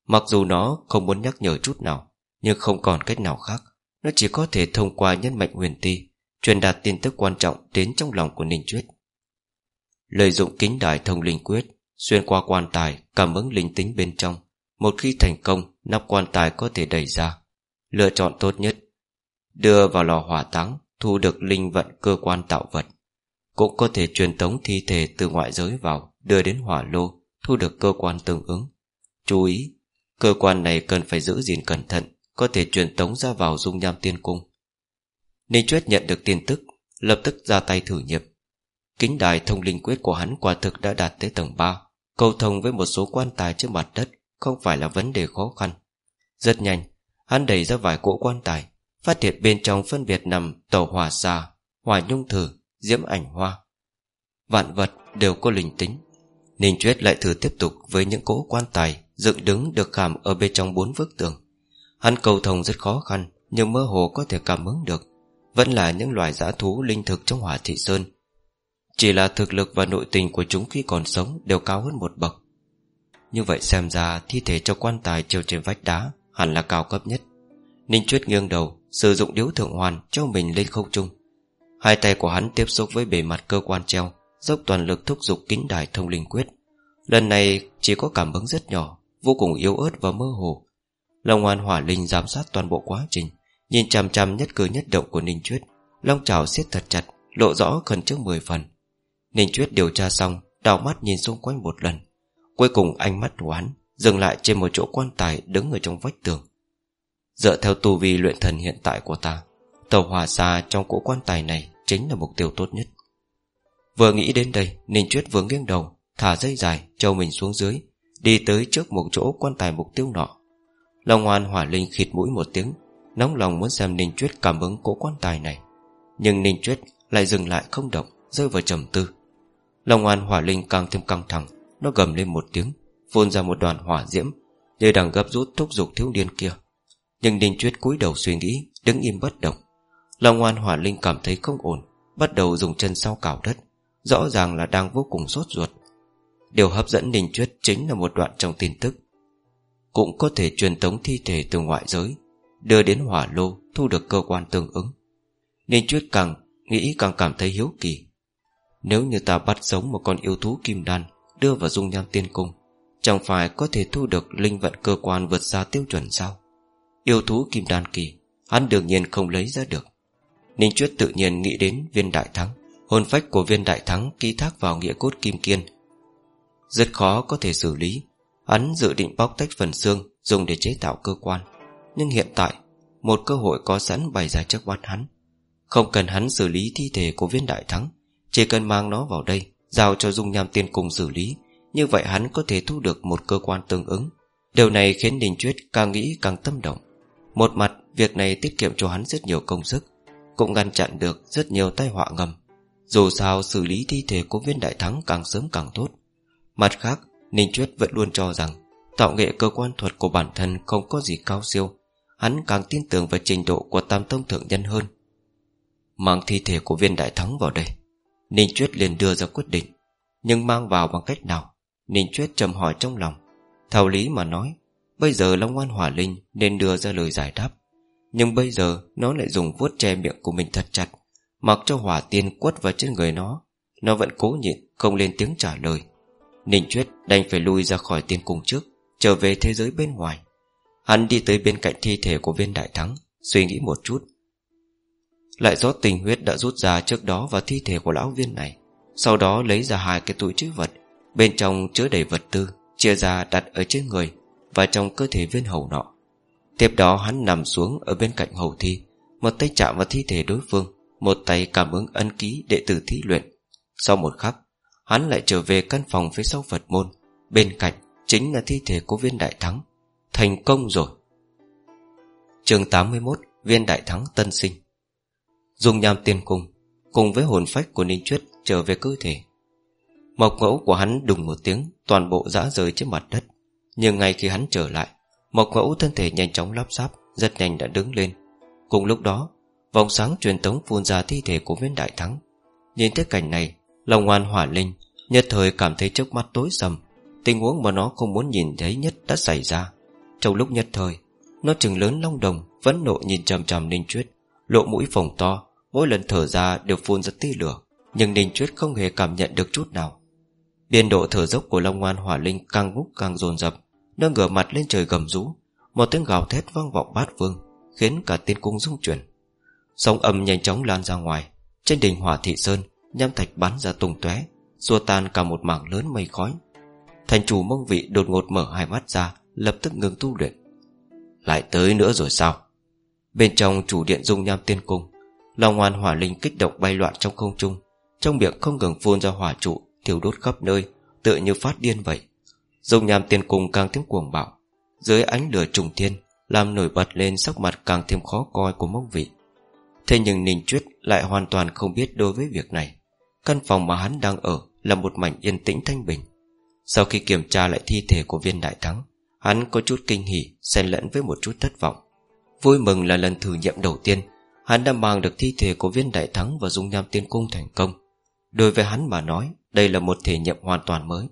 Mặc dù nó không muốn nhắc nhở chút nào, Nhưng không còn cách nào khác. Nó chỉ có thể thông qua nhân mệnh huyền ti, Truyền đạt tin tức quan trọng đến trong lòng của Ninh Chuyết. Lợi dụng kính đài thông linh quyết, Xuyên qua quan tài, Cảm ứng linh tính bên trong. Một khi thành công, Nắp quan tài có thể đẩy ra. Lựa chọn tốt nhất, Đưa vào lò hỏa táng, Thu được linh vận cơ quan tạo vật. Cũng có thể truyền tống thi thể từ ngoại giới vào, Đưa đến hỏa lô, Thu được cơ quan tương ứng. Chú ý, Cơ quan này cần phải giữ gìn cẩn thận có thể truyền tống ra vào dung nham tiên cung. Ninh Chuyết nhận được tin tức Lập tức ra tay thử nghiệm. Kính đài thông linh quyết của hắn quả thực đã đạt tới tầng 3 Cầu thông với một số quan tài trên mặt đất Không phải là vấn đề khó khăn. Rất nhanh Hắn đẩy ra vài cỗ quan tài Phát hiện bên trong phân biệt nằm tàu hỏa xà Hỏa nhung thử, diễm ảnh hoa. Vạn vật đều có linh tính. Ninh Chuyết lại thử tiếp tục Với những cỗ quan tài Dựng đứng được khảm ở bên trong bốn bức tường. Hắn cầu thông rất khó khăn, Nhưng mơ hồ có thể cảm ứng được. Vẫn là những loài giã thú linh thực trong hỏa thị sơn. Chỉ là thực lực và nội tình của chúng khi còn sống Đều cao hơn một bậc. Như vậy xem ra, thi thể cho quan tài treo trên vách đá Hẳn là cao cấp nhất. Ninh Chuyết nghiêng đầu, Sử dụng điếu thượng hoàn cho mình lên không trung. Hai tay của hắn tiếp xúc với bề mặt cơ quan treo, Dốc toàn lực thúc giục kính đài thông linh quyết. Lần này chỉ có cảm ứng rất nhỏ, Vô cùng yếu ớt và mơ hồ. Long an Hỏa Linh giám sát toàn bộ quá trình, Nhìn chằm chằm nhất cử nhất động của Ninh Chuyết. Long trào siết thật chặt, Lộ rõ khẩn trước 10 phần. Ninh Chuyết điều tra xong Đào mắt nhìn xung quanh một lần. Cuối cùng ánh mắt đoán Dừng lại trên một chỗ quan tài đứng ở trong vách tường. Dựa theo tu vi luyện thần hiện tại của ta, Tàu hỏa xa trong cỗ quan tài này Chính là mục tiêu tốt nhất. Vừa nghĩ đến đây, Ninh Chuyết vừa nghiêng đầu, Thả dây dài, trâu mình xuống dưới, Đi tới trước một chỗ quan tài mục tiêu nọ. Long Hoan hỏa linh khịt mũi một tiếng, Nóng lòng muốn xem Ninh Chuyết cảm ứng cỗ quan tài này. Nhưng Ninh Chuyết lại dừng lại không động, Rơi vào trầm tư. Long Hoan hỏa linh càng thêm căng thẳng, Nó gầm lên một tiếng, Phun ra một đoàn hỏa diễm, Như đang gấp rút thúc giục thiếu niên kia. Nhưng Ninh Chuyết cúi đầu suy nghĩ, Đứng im bất động. Long Hoan hỏa linh cảm thấy không ổn, Bắt đầu dùng chân sau cào đất, Rõ ràng là đang vô cùng sốt ruột. Điều hấp dẫn Ninh Chuyết chính là một đoạn trong tin tức. Cũng có thể truyền tống thi thể từ ngoại giới, Đưa đến hỏa lô Thu được cơ quan tương ứng. Nên Chuyết càng nghĩ càng cảm thấy hiếu kỳ. Nếu như ta bắt sống một con yêu thú kim đan Đưa vào dung nham tiên cung, Chẳng phải có thể thu được linh vận cơ quan vượt xa tiêu chuẩn sao? Yêu thú kim đan kỳ, Hắn đương nhiên không lấy ra được. Ninh Chuyết tự nhiên nghĩ đến viên đại thắng, Hồn phách của viên đại thắng ký thác vào nghĩa cốt kim kiên. Rất khó có thể xử lý Hắn dự định bóc tách phần xương, Dùng để chế tạo cơ quan. Nhưng hiện tại, Một cơ hội có sẵn bày ra trước mắt hắn. Không cần hắn xử lý thi thể của viên đại thắng, Chỉ cần mang nó vào đây, Giao cho dung nham tiên cùng xử lý, Như vậy hắn có thể thu được một cơ quan tương ứng. Điều này khiến Đình Chuyết càng nghĩ càng tâm động. Một mặt, Việc này tiết kiệm cho hắn rất nhiều công sức, Cũng ngăn chặn được rất nhiều tai họa ngầm. Dù sao xử lý thi thể của viên đại thắng càng sớm càng tốt. Mặt khác Ninh Chuyết vẫn luôn cho rằng Tạo nghệ cơ quan thuật của bản thân không có gì cao siêu. Hắn càng tin tưởng vào trình độ của tam tông thượng nhân hơn. Mang thi thể của viên đại thắng vào đây. Ninh Chuyết liền đưa ra quyết định. Nhưng mang vào bằng cách nào? Ninh Chuyết trầm hỏi trong lòng. Thảo lý mà nói, Bây giờ Long An Hỏa Linh nên đưa ra lời giải đáp. Nhưng bây giờ Nó lại dùng vuốt che miệng của mình thật chặt, Mặc cho hỏa tiên quất vào trên người nó. Nó vẫn cố nhịn, Không lên tiếng trả lời. Ninh Chuyết đành phải lui ra khỏi tiên cung trước, Trở về thế giới bên ngoài. Hắn đi tới bên cạnh thi thể của viên đại thắng, Suy nghĩ một chút. Lại rót tình huyết đã rút ra trước đó và thi thể của lão viên này, Sau đó lấy ra hai cái túi chữ vật, Bên trong chứa đầy vật tư, Chia ra đặt ở trên người Và trong cơ thể viên hầu nọ. Tiếp đó hắn nằm xuống ở bên cạnh hầu thi, Một tay chạm vào thi thể đối phương, Một tay cảm ứng ân ký đệ tử thí luyện. Sau một khắc Hắn lại trở về căn phòng phía sau Phật môn. Bên cạnh chính là thi thể của viên đại thắng. Thành công rồi. Chương 81 Viên đại thắng tân sinh. Dùng nham tiên cung Cùng với hồn phách của Ninh Chuyết trở về cơ thể. Mộc ngẫu của hắn đùng một tiếng, Toàn bộ dã rời trên mặt đất. Nhưng ngay khi hắn trở lại, Mộc ngẫu thân thể nhanh chóng lắp sáp Rất nhanh đã đứng lên. Cùng lúc đó, Vòng sáng truyền tống phun ra thi thể của viên đại thắng. Nhìn thấy cảnh này Lòng ngoan hỏa linh, Nhất thời cảm thấy trước mắt tối sầm. Tình huống mà nó không muốn nhìn thấy nhất đã xảy ra. Trong lúc nhất thời, Nó chừng lớn long đồng Vẫn nộ nhìn trầm trầm Ninh Chuyết. Lộ mũi phồng to, Mỗi lần thở ra đều phun ra tia lửa, Nhưng Ninh Chuyết không hề cảm nhận được chút nào. Biên độ thở dốc của Long Ngoan Hỏa Linh càng ngúc càng dồn dập, Nó ngửa mặt lên trời gầm rú, Một tiếng gào thét vang vọng bát vương Khiến cả tiên cung rung chuyển. Sóng âm nhanh chóng lan ra ngoài, Trên đỉnh hỏa thị sơn Nham thạch bắn ra tung tóe, Xua tan cả một mảng lớn mây khói. Thành chủ mông vị đột ngột mở hai mắt ra, Lập tức ngừng tu luyện. Lại tới nữa rồi sao? Bên trong chủ điện dung nham tiên cung Lòng ngoan hỏa linh kích động bay loạn trong không trung, Trong miệng không ngừng phun ra hỏa trụ, Thiêu đốt khắp nơi, Tựa như phát điên vậy. Dùng nham tiên cung càng thêm cuồng bạo, Dưới ánh lửa trùng thiên, Làm nổi bật lên sắc mặt càng thêm khó coi của mông vị. Thế nhưng Ninh Chuyết lại hoàn toàn không biết đối với việc này. Căn phòng mà hắn đang ở Là một mảnh yên tĩnh thanh bình. Sau khi kiểm tra lại thi thể của viên đại thắng, Hắn có chút kinh hỉ, xen lẫn với một chút thất vọng. Vui mừng là lần thử nghiệm đầu tiên, Hắn đã mang được thi thể của viên đại thắng Và dung nham tiên cung thành công. Đối với hắn mà nói, Đây là một thể nghiệm hoàn toàn mới.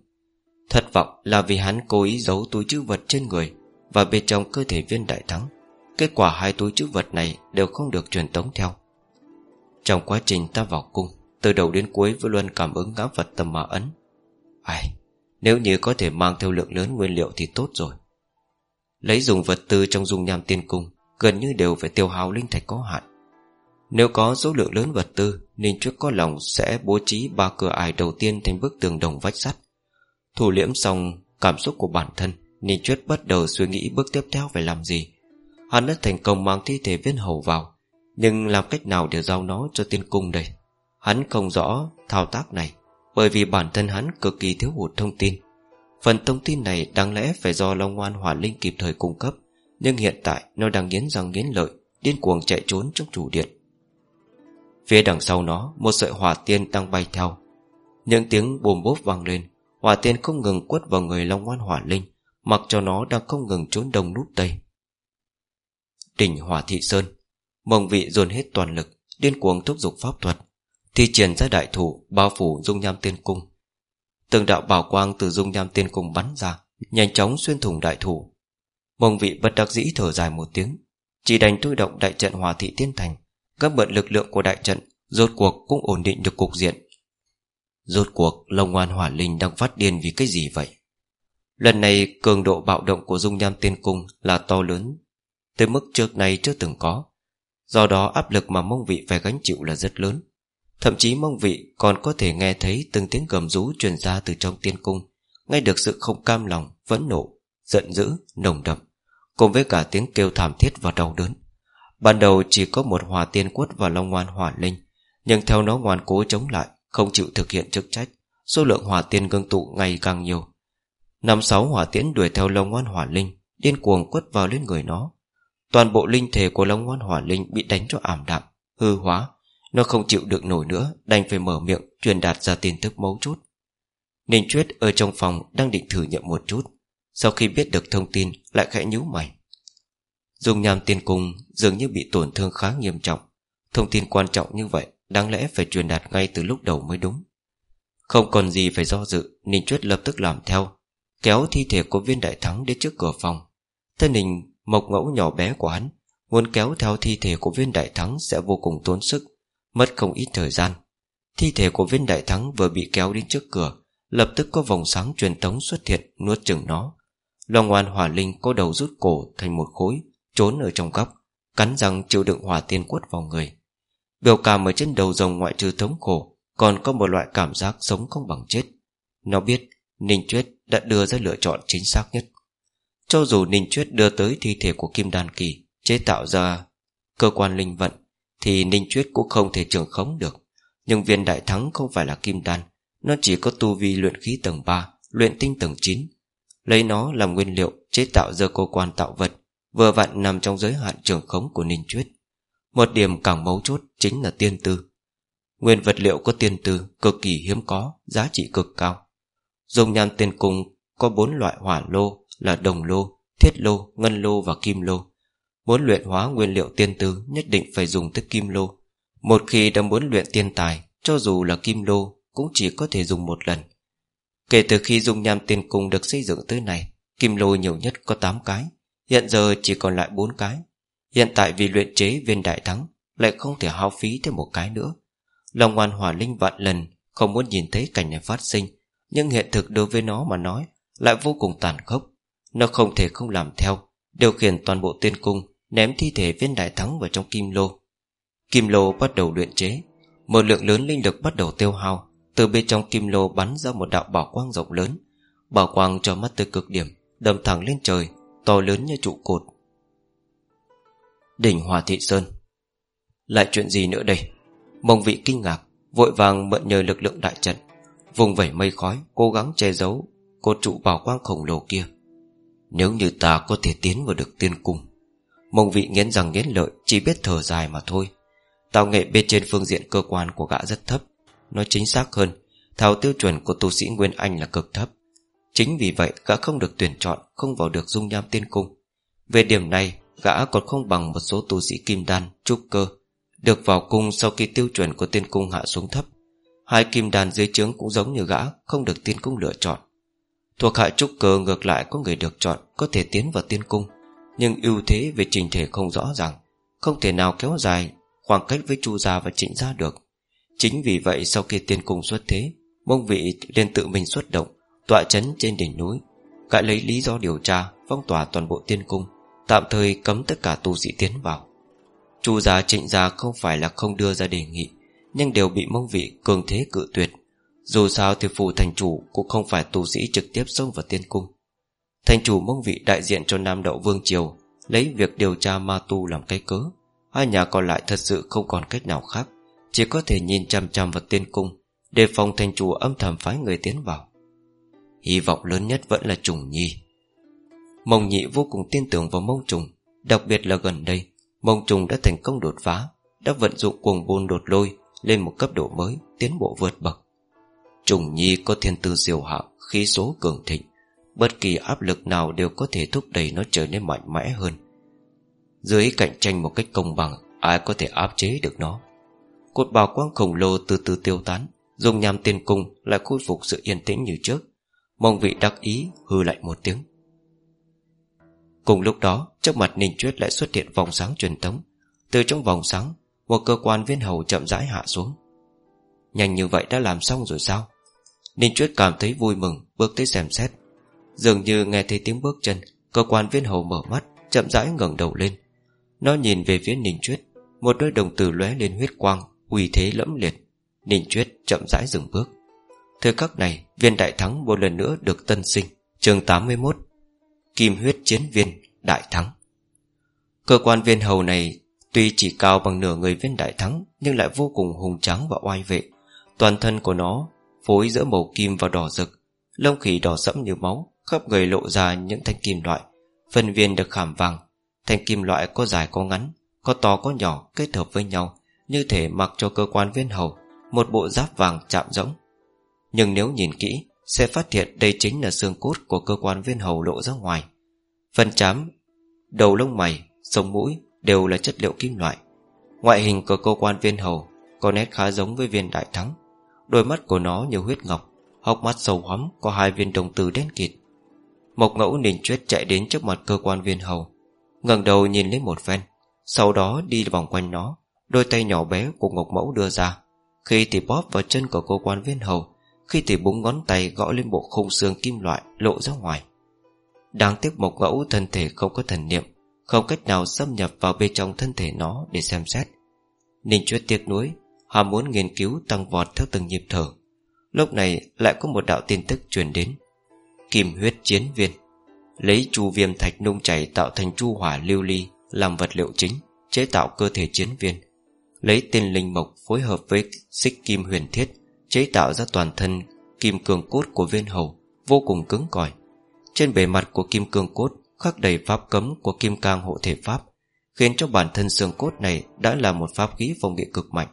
Thất vọng là vì hắn cố ý giấu túi chữ vật trên người Và bên trong cơ thể viên đại thắng. Kết quả hai túi chữ vật này Đều không được truyền tống theo. Trong quá trình ta vào cung từ đầu đến cuối vẫn luôn cảm ứng ngã vật tầm mà ấn. Ai, Nếu như có thể mang theo lượng lớn nguyên liệu thì tốt rồi. Lấy dùng vật tư trong dung nham tiên cung, Gần như đều phải tiêu hao linh thạch có hạn. Nếu có số lượng lớn vật tư Ninh trước có lòng sẽ bố trí ba cửa ải đầu tiên Thành bức tường đồng vách sắt. Thủ liễm xong cảm xúc của bản thân, Ninh Chuyết bắt đầu suy nghĩ bước tiếp theo phải làm gì. Hắn đã thành công mang thi thể viên hầu vào, Nhưng làm cách nào để giao nó cho tiên cung đây? Hắn không rõ thao tác này, Bởi vì bản thân hắn cực kỳ thiếu hụt thông tin. Phần thông tin này đáng lẽ phải do Long Ngoan Hỏa Linh kịp thời cung cấp, Nhưng hiện tại nó đang nghiến răng nghiến lợi, Điên cuồng chạy trốn trong chủ điện. Phía đằng sau nó, Một sợi hỏa tiên đang bay theo. Những tiếng bùm bốp vang lên, Hỏa tiên không ngừng quất vào người Long Ngoan Hỏa Linh, Mặc cho nó đang không ngừng trốn đông núp tây. Đỉnh Hỏa Thị Sơn, Mông vị dồn hết toàn lực, Điên cuồng thúc giục pháp thuật. Thi triển ra đại thủ bao phủ dung nham tiên cung. Từng đạo bảo quang từ dung nham tiên cung bắn ra, Nhanh chóng xuyên thủng đại thủ. Mông vị bất đắc dĩ thở dài một tiếng, Chỉ đành thôi động đại trận hòa thị tiên thành Các bận lực lượng của đại trận, Rốt cuộc cũng ổn định được cục diện. Rốt cuộc, Long Ngoan Hỏa Linh đang phát điên vì cái gì vậy? Lần này, cường độ bạo động của dung nham tiên cung Là to lớn, Tới mức trước này chưa từng có. Do đó, áp lực mà mông vị phải gánh chịu là rất lớn. Thậm chí mông vị còn có thể nghe thấy từng tiếng gầm rú truyền ra từ trong tiên cung Nghe được sự không cam lòng, vẫn nộ, giận dữ, nồng đậm Cùng với cả tiếng kêu thảm thiết và đau đớn. Ban đầu chỉ có một hòa tiên quất và long ngoan hỏa linh Nhưng theo nó ngoan cố chống lại Không chịu thực hiện chức trách Số lượng hỏa tiên ngưng tụ ngày càng nhiều. Năm sáu hỏa tiễn đuổi theo long ngoan hỏa linh Điên cuồng quất vào lên người nó. Toàn bộ linh thể của long ngoan hỏa linh Bị đánh cho ảm đạm, hư hóa nó không chịu được nổi nữa, Đành phải mở miệng, truyền đạt ra tin tức mấu chốt. Ninh Chuyết ở trong phòng Đang định thử nghiệm một chút. Sau khi biết được thông tin, Lại khẽ nhíu mày. Dùng nhàm tiền cung dường như bị tổn thương khá nghiêm trọng. Thông tin quan trọng như vậy, Đáng lẽ phải truyền đạt ngay từ lúc đầu mới đúng. Không còn gì phải do dự, Ninh Chuyết lập tức làm theo, Kéo thi thể của viên đại thắng đến trước cửa phòng. Thân hình mộc ngẫu nhỏ bé của hắn, Muốn kéo theo thi thể của viên đại thắng Sẽ vô cùng tốn sức. Mất không ít thời gian. Thi thể của viên đại thắng vừa bị kéo đến trước cửa, Lập tức có vòng sáng truyền tống xuất hiện Nuốt chừng nó. Long ngoan hỏa linh có đầu rút cổ thành một khối, Trốn ở trong góc, Cắn răng chịu đựng hỏa tiên quất vào người. Biểu cảm ở trên đầu rồng ngoại trừ thống khổ, Còn có một loại cảm giác sống không bằng chết. Nó biết Ninh Chuyết đã đưa ra lựa chọn chính xác nhất. Cho dù Ninh Chuyết đưa tới thi thể của Kim Đan Kỳ, Chế tạo ra cơ quan linh vận thì Ninh Chuyết cũng không thể trường khống được. Nhưng viên đại thắng không phải là kim đan Nó chỉ có tu vi luyện khí tầng 3 Luyện tinh tầng 9 Lấy nó làm nguyên liệu chế tạo giờ cơ quan tạo vật Vừa vặn nằm trong giới hạn trường khống của Ninh Chuyết Một điểm càng mấu chốt chính là tiên tư. Nguyên vật liệu có tiên tư Cực kỳ hiếm có Giá trị cực cao. Dùng nham tiền cung có bốn loại hỏa lô Là đồng lô, thiết lô, ngân lô và kim lô. Muốn luyện hóa nguyên liệu tiên tư Nhất định phải dùng tới kim lô. Một khi đã muốn luyện tiên tài, Cho dù là kim lô, Cũng chỉ có thể dùng một lần. Kể từ khi dung nham tiên cung được xây dựng tới này Kim lô nhiều nhất có 8 cái, Hiện giờ chỉ còn lại 4 cái. Hiện tại vì luyện chế viên đại thắng, Lại không thể hao phí thêm một cái nữa. Lòng ngoan hỏa linh vạn lần, Không muốn nhìn thấy cảnh này phát sinh, Nhưng hiện thực đối với nó mà nói, Lại vô cùng tàn khốc. Nó không thể không làm theo, Điều khiển toàn bộ tiên cung Ném thi thể viên đại thắng vào trong kim lô. Kim lô bắt đầu luyện chế, Một lượng lớn linh lực bắt đầu tiêu hao, Từ bên trong kim lô bắn ra một đạo bảo quang rộng lớn. Bảo quang cho mắt tới cực điểm, Đâm thẳng lên trời, To lớn như trụ cột. Đỉnh Hòa Thị Sơn. Lại chuyện gì nữa đây? Mông vị kinh ngạc, Vội vàng mượn nhờ lực lượng đại trận, Vùng vẩy mây khói, Cố gắng che giấu Cột trụ bảo quang khổng lồ kia. Nếu như ta có thể tiến vào được tiên cung Mông vị nghiến rằng nghiến lợi Chỉ biết thở dài mà thôi. Tạo nghệ bên trên phương diện cơ quan của gã rất thấp. Nói chính xác hơn Theo tiêu chuẩn của tu sĩ Nguyên Anh là cực thấp. Chính vì vậy gã không được tuyển chọn Không vào được dung nham tiên cung. Về điểm này gã còn không bằng một số tu sĩ kim đan, trúc cơ Được vào cung sau khi tiêu chuẩn của tiên cung hạ xuống thấp. Hai kim đan dưới trướng cũng giống như gã Không được tiên cung lựa chọn. Thuộc hạ trúc cơ ngược lại có người được chọn Có thể tiến vào tiên cung. Nhưng ưu thế về trình thể không rõ ràng, Không thể nào kéo dài Khoảng cách với chu gia và trịnh gia được. Chính vì vậy sau khi tiên cung xuất thế, Mông vị liền tự mình xuất động, Tọa chấn trên đỉnh núi, Gã lấy lý do điều tra, Phong tỏa toàn bộ tiên cung, Tạm thời cấm tất cả tu sĩ tiến vào. Chu gia, trịnh gia không phải là không đưa ra đề nghị, Nhưng đều bị mông vị cường thế cự tuyệt. Dù sao thì phủ thành chủ Cũng không phải tu sĩ trực tiếp xông vào tiên cung. Thành chủ mông vị đại diện cho Nam Đậu Vương Triều Lấy việc điều tra ma tu làm cái cớ. Hai nhà còn lại thật sự không còn cách nào khác, Chỉ có thể nhìn chăm chăm vào tiên cung, Đề phòng thành chủ âm thầm phái người tiến vào. Hy vọng lớn nhất vẫn là trùng nhi. Mông nhị vô cùng tin tưởng vào mông trùng, Đặc biệt là gần đây, Mông trùng đã thành công đột phá, Đã vận dụng cuồng bôn đột lôi Lên một cấp độ mới, Tiến bộ vượt bậc. Trùng nhi có thiên tư diệu hạo, Khí số cường thịnh Bất kỳ áp lực nào đều có thể thúc đẩy nó trở nên mạnh mẽ hơn. Dưới cạnh tranh một cách công bằng, Ai có thể áp chế được nó? Cột bào quang khổng lồ từ từ tiêu tán Dùng nhằm tiên cung lại khôi phục sự yên tĩnh như trước. Mong vị đắc ý hư lại một tiếng. Cùng lúc đó, Trước mặt Ninh Chuyết lại xuất hiện vòng sáng truyền tống Từ trong vòng sáng, Một cơ quan viên hầu chậm rãi hạ xuống. Nhanh như vậy đã làm xong rồi sao? Ninh Chuyết cảm thấy vui mừng, Bước tới xem xét. Dường như nghe thấy tiếng bước chân, Cơ quan viên hầu mở mắt, Chậm rãi ngẩng đầu lên. Nó nhìn về phía Ninh Chuyết, Một đôi đồng tử lóe lên huyết quang, uy thế lẫm liệt. Ninh Chuyết chậm rãi dừng bước. Thời khắc này, viên đại thắng một lần nữa được tân sinh, chương 81 Kim huyết chiến viên, đại thắng. Cơ quan viên hầu này Tuy chỉ cao bằng nửa người viên đại thắng, Nhưng lại vô cùng hùng trắng và oai vệ. Toàn thân của nó Phối giữa màu kim và đỏ rực, Lông khỉ đỏ sẫm như máu Khắp người lộ ra những thanh kim loại. Phần viên được khảm vàng. Thanh kim loại có dài có ngắn Có to có nhỏ kết hợp với nhau Như thể mặc cho cơ quan viên hầu Một bộ giáp vàng chạm rỗng. Nhưng nếu nhìn kỹ Sẽ phát hiện đây chính là xương cốt của cơ quan viên hầu lộ ra ngoài. Phần chám Đầu lông mày, sống mũi Đều là chất liệu kim loại. Ngoại hình của cơ quan viên hầu Có nét khá giống với viên đại thắng. Đôi mắt của nó như huyết ngọc Hốc mắt sâu hóm có hai viên đồng tử đen kịt. Mộc ngẫu ninh chuyết chạy đến trước mặt cơ quan viên hầu, ngẩng đầu nhìn lên một ven Sau đó đi vòng quanh nó, Đôi tay nhỏ bé của Ngọc Mẫu đưa ra. Khi thì bóp vào chân của cơ quan viên hầu, Khi thì búng ngón tay gõ lên bộ khung xương kim loại lộ ra ngoài. Đáng tiếc Mộc Ngẫu thân thể không có thần niệm, Không cách nào xâm nhập vào bên trong thân thể nó để xem xét. Ninh chuyết tiếc nuối Hà muốn nghiên cứu tăng vọt theo từng nhịp thở. Lúc này lại có một đạo tin tức truyền đến. Kim huyết chiến viên. Lấy chu viêm thạch nung chảy tạo thành chu hỏa lưu ly Làm vật liệu chính, Chế tạo cơ thể chiến viên. Lấy tên linh mộc phối hợp với xích kim huyền thiết, Chế tạo ra toàn thân Kim cường cốt của viên hầu, Vô cùng cứng cỏi. Trên bề mặt của kim cương cốt Khắc đầy pháp cấm của kim cang hộ thể pháp, Khiến cho bản thân xương cốt này Đã là một pháp khí phòng ngự cực mạnh.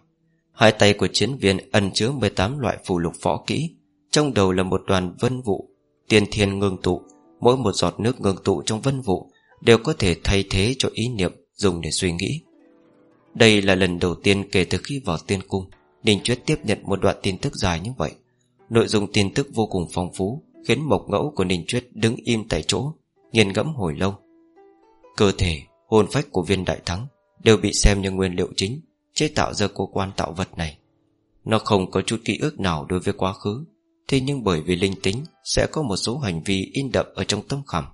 Hai tay của chiến viên ẩn chứa 18 loại phù lục võ kỹ, Trong đầu là một đoàn vân vụ Tiên thiên ngưng tụ Mỗi một giọt nước ngưng tụ trong vân vụ Đều có thể thay thế cho ý niệm Dùng để suy nghĩ. Đây là lần đầu tiên kể từ khi vào tiên cung Ninh Chuyết tiếp nhận một đoạn tin tức dài như vậy. Nội dung tin tức vô cùng phong phú Khiến mộc ngẫu của Ninh Chuyết đứng im tại chỗ Nghiền ngẫm hồi lâu. Cơ thể, hồn phách của viên đại thắng Đều bị xem như nguyên liệu chính Chế tạo ra cô quan tạo vật này. Nó không có chút ký ức nào đối với quá khứ. Thế nhưng bởi vì linh tính Sẽ có một số hành vi in đậm ở trong tâm khảm.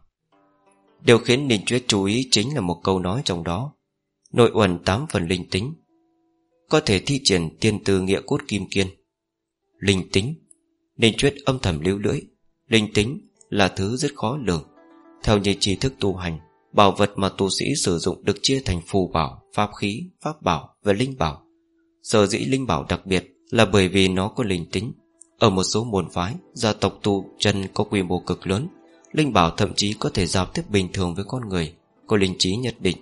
Điều khiến Ninh Chuyết chú ý chính là một câu nói trong đó Nội uẩn tám phần linh tính Có thể thi triển tiên tư nghĩa cốt kim kiên. Linh tính Ninh Chuyết âm thầm lưu lưỡi Linh tính là thứ rất khó lường. Theo như trí thức tu hành Bảo vật mà tu sĩ sử dụng được chia thành phù bảo Pháp khí, pháp bảo và linh bảo. Sở dĩ linh bảo đặc biệt Là bởi vì nó có linh tính. Ở một số môn phái, Gia tộc tu chân có quy mô cực lớn. Linh bảo thậm chí có thể giao tiếp bình thường với con người, Có linh trí nhất định.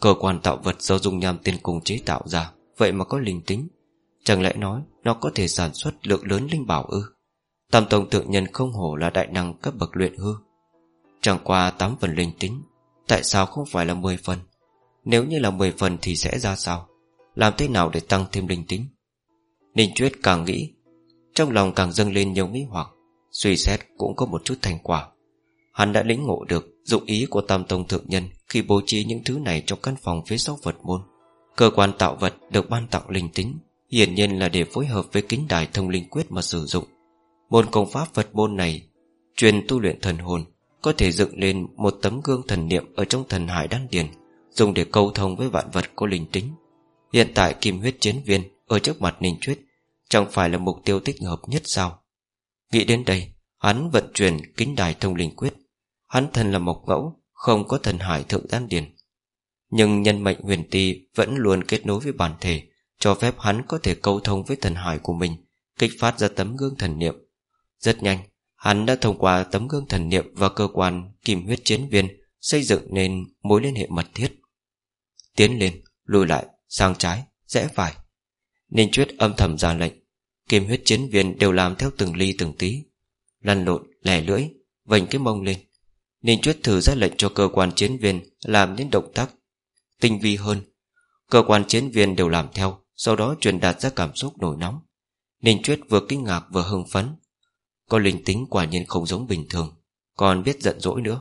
Cơ quan tạo vật do dung nham tiên cùng chế tạo ra, Vậy mà có linh tính. Chẳng lẽ nói Nó có thể sản xuất lượng lớn linh bảo ư? Tam tông thượng nhân không hổ là đại năng cấp bậc luyện hư. Chẳng qua 8 phần linh tính, Tại sao không phải là 10 phần? Nếu như là 10 phần thì sẽ ra sao? Làm thế nào để tăng thêm linh tính? Ninh Chuyết càng nghĩ trong lòng càng dâng lên nhiều nghĩ hoặc, Suy xét cũng có một chút thành quả. Hắn đã lĩnh ngộ được dụng ý của Tam Tông Thượng Nhân Khi bố trí những thứ này trong căn phòng phía sau Phật môn. Cơ quan tạo vật được ban tặng linh tính, Hiển nhiên là để phối hợp với kính đài thông linh quyết mà sử dụng. Môn công pháp Phật môn này, Truyền tu luyện thần hồn, Có thể dựng lên một tấm gương thần niệm Ở trong thần hải đan điền, Dùng để câu thông với vạn vật có linh tính. Hiện tại kim huyết chiến viên Ở trước mặt Ninh Chuyết Chẳng phải là mục tiêu tích hợp nhất sao? Nghĩ đến đây Hắn vận chuyển kính đài thông linh quyết. Hắn thân là mộc ngẫu Không có thần hải thượng đan điền. Nhưng nhân mệnh huyền ti Vẫn luôn kết nối với bản thể Cho phép hắn có thể câu thông với thần hải của mình Kích phát ra tấm gương thần niệm. Rất nhanh Hắn đã thông qua tấm gương thần niệm Và cơ quan kim huyết chiến viên Xây dựng nên mối liên hệ mật thiết. Tiến lên, lùi lại, sang trái, rẽ phải. Ninh Chuyết âm thầm ra lệnh. Kim huyết chiến viên đều làm theo từng ly từng tí. Lăn lộn, lẻ lưỡi Vành cái mông lên. Ninh Chuyết thử ra lệnh cho cơ quan chiến viên Làm những động tác tinh vi hơn. Cơ quan chiến viên đều làm theo Sau đó truyền đạt ra cảm xúc nổi nóng. Ninh Chuyết vừa kinh ngạc vừa hưng phấn. Có linh tính quả nhiên không giống bình thường Còn biết giận dỗi nữa.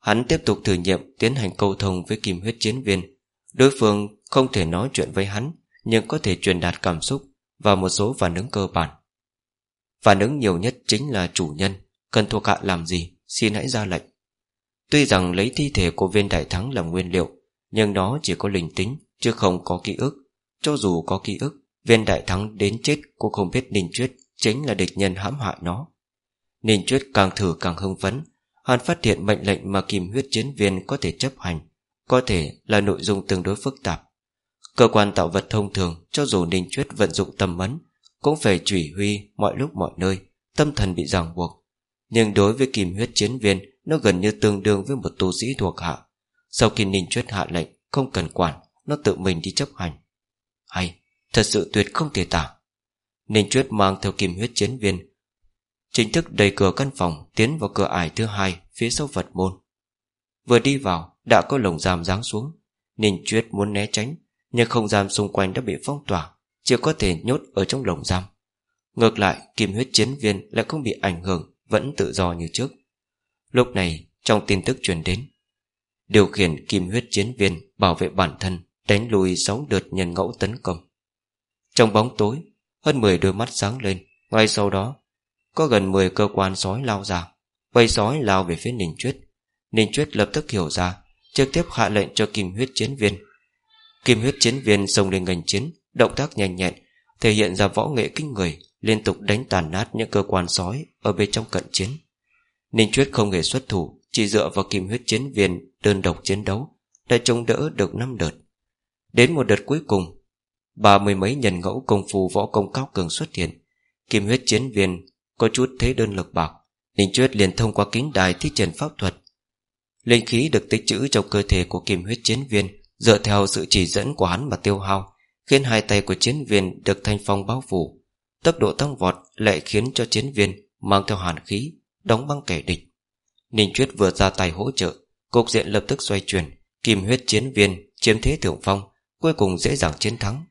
Hắn tiếp tục thử nghiệm Tiến hành câu thông với kim huyết chiến viên. Đối phương không thể nói chuyện với hắn nhưng có thể truyền đạt cảm xúc Và một số phản ứng cơ bản. Phản ứng nhiều nhất chính là chủ nhân, Cần thuộc hạ làm gì, Xin hãy ra lệnh. Tuy rằng lấy thi thể của viên đại thắng làm nguyên liệu, Nhưng nó chỉ có linh tính, Chứ không có ký ức. Cho dù có ký ức, Viên đại thắng đến chết cũng không biết Ninh Chuyết Chính là địch nhân hãm hại nó. Ninh Chuyết càng thử càng hưng phấn, Hắn phát hiện mệnh lệnh mà kìm huyết chiến viên có thể chấp hành, Có thể là nội dung tương đối phức tạp. Cơ quan tạo vật thông thường Cho dù Ninh Chuyết vận dụng tâm mấn Cũng phải chỉ huy mọi lúc mọi nơi, Tâm thần bị ràng buộc. Nhưng đối với kìm huyết chiến viên, Nó gần như tương đương với một tu sĩ thuộc hạ. Sau khi Ninh Chuyết hạ lệnh, Không cần quản, Nó tự mình đi chấp hành. Hay, Thật sự tuyệt không thể tả. Ninh Chuyết mang theo kim huyết chiến viên, Chính thức đẩy cửa căn phòng, Tiến vào cửa ải thứ hai, Phía sau Phật môn. Vừa đi vào, đã có lồng giam giáng xuống. Ninh Chuyết muốn né tránh nhưng không gian xung quanh đã bị phong tỏa, Chỉ có thể nhốt ở trong lồng giam. Ngược lại, kim huyết chiến viên Lại không bị ảnh hưởng, Vẫn tự do như trước. Lúc này, trong tin tức truyền đến, Điều khiển kim huyết chiến viên Bảo vệ bản thân, Đánh lùi 6 đợt nhân ngẫu tấn công. Trong bóng tối, Hơn 10 đôi mắt sáng lên, Ngay sau đó, Có gần 10 cơ quan sói lao ra. Vây sói lao về phía Ninh Chuyết. Ninh Chuyết lập tức hiểu ra, Trực tiếp hạ lệnh cho kim huyết chiến viên Kim huyết chiến viên xông lên ngành chiến, Động tác nhanh nhẹn, Thể hiện ra võ nghệ kinh người, Liên tục đánh tàn nát những cơ quan sói Ở bên trong cận chiến. Ninh Chuyết không hề xuất thủ, Chỉ dựa vào kim huyết chiến viên đơn độc chiến đấu, Đã chống đỡ được 5 đợt. Đến một đợt cuối cùng, Ba mươi mấy nhân ngẫu công phu võ công cao cường xuất hiện. Kim huyết chiến viên Có chút thế đơn lực bạc, Ninh Chuyết liền thông qua kính đài thi triển pháp thuật. Linh khí được tích trữ trong cơ thể của kim huyết chiến viên Dựa theo sự chỉ dẫn của hắn mà tiêu hao, Khiến hai tay của chiến viên được thanh phong bao phủ. Tốc độ tăng vọt lại khiến cho chiến viên Mang theo hàn khí, Đóng băng kẻ địch. Ninh Chuyết vừa ra tay hỗ trợ, Cục diện lập tức xoay chuyển Kim huyết chiến viên chiếm thế thượng phong, Cuối cùng dễ dàng chiến thắng.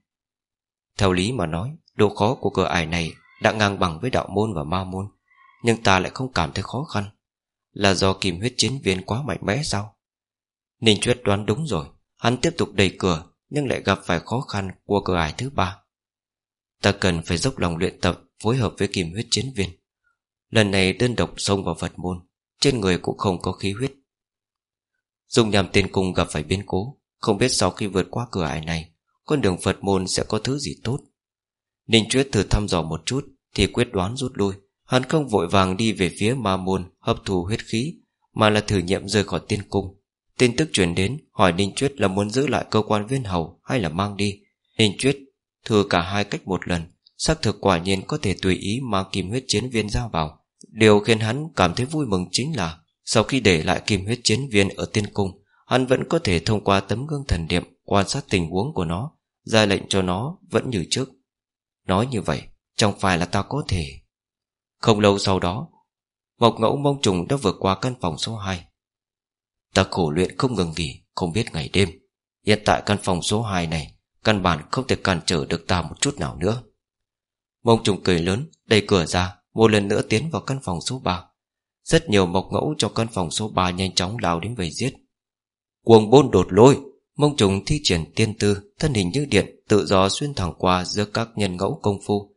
Theo lý mà nói, Độ khó của cửa ải này Đã ngang bằng với đạo môn và ma môn, Nhưng ta lại không cảm thấy khó khăn. Là do kìm huyết chiến viên quá mạnh mẽ sao? Ninh Chuyết đoán đúng rồi. Hắn tiếp tục đẩy cửa, Nhưng lại gặp phải khó khăn của cửa ải thứ ba. Ta cần phải dốc lòng luyện tập, Phối hợp với kìm huyết chiến viên. Lần này đơn độc xông vào Phật môn, Trên người cũng không có khí huyết. Dùng nhằm tiền cung gặp phải biến cố, Không biết sau khi vượt qua cửa ải này, con đường Phật môn sẽ có thứ gì tốt. Ninh Chuyết thử thăm dò một chút, Thì quyết đoán rút lui. Hắn không vội vàng đi về phía ma môn, Hấp thù huyết khí, Mà là thử nghiệm rời khỏi tiên cung. Tin tức truyền đến, hỏi Ninh Chuyết là muốn giữ lại cơ quan viên hầu Hay là mang đi. Ninh Chuyết Thử cả hai cách một lần, xác thực quả nhiên có thể tùy ý mang kim huyết chiến viên ra vào. Điều khiến hắn cảm thấy vui mừng chính là, Sau khi để lại kim huyết chiến viên ở tiên cung, Hắn vẫn có thể thông qua tấm gương thần niệm Quan sát tình huống của nó, Ra lệnh cho nó vẫn như trước. Nói như vậy, Chẳng phải là ta có thể. Không lâu sau đó, Mộc ngẫu mông trùng đã vượt qua căn phòng số 2 Ta khổ luyện không ngừng nghỉ, Không biết ngày đêm. Hiện tại căn phòng số 2 này, Căn bản không thể cản trở được ta một chút nào nữa. Mông trùng cười lớn, Đẩy cửa ra, Một lần nữa tiến vào căn phòng số 3 Rất nhiều mộc ngẫu trong căn phòng số 3 Nhanh chóng lao đến vầy giết. Cuồng bôn đột lôi, Mông trùng thi triển tiên tư, Thân hình như điện, tự do xuyên thẳng qua Giữa các nhân ngẫu công phu.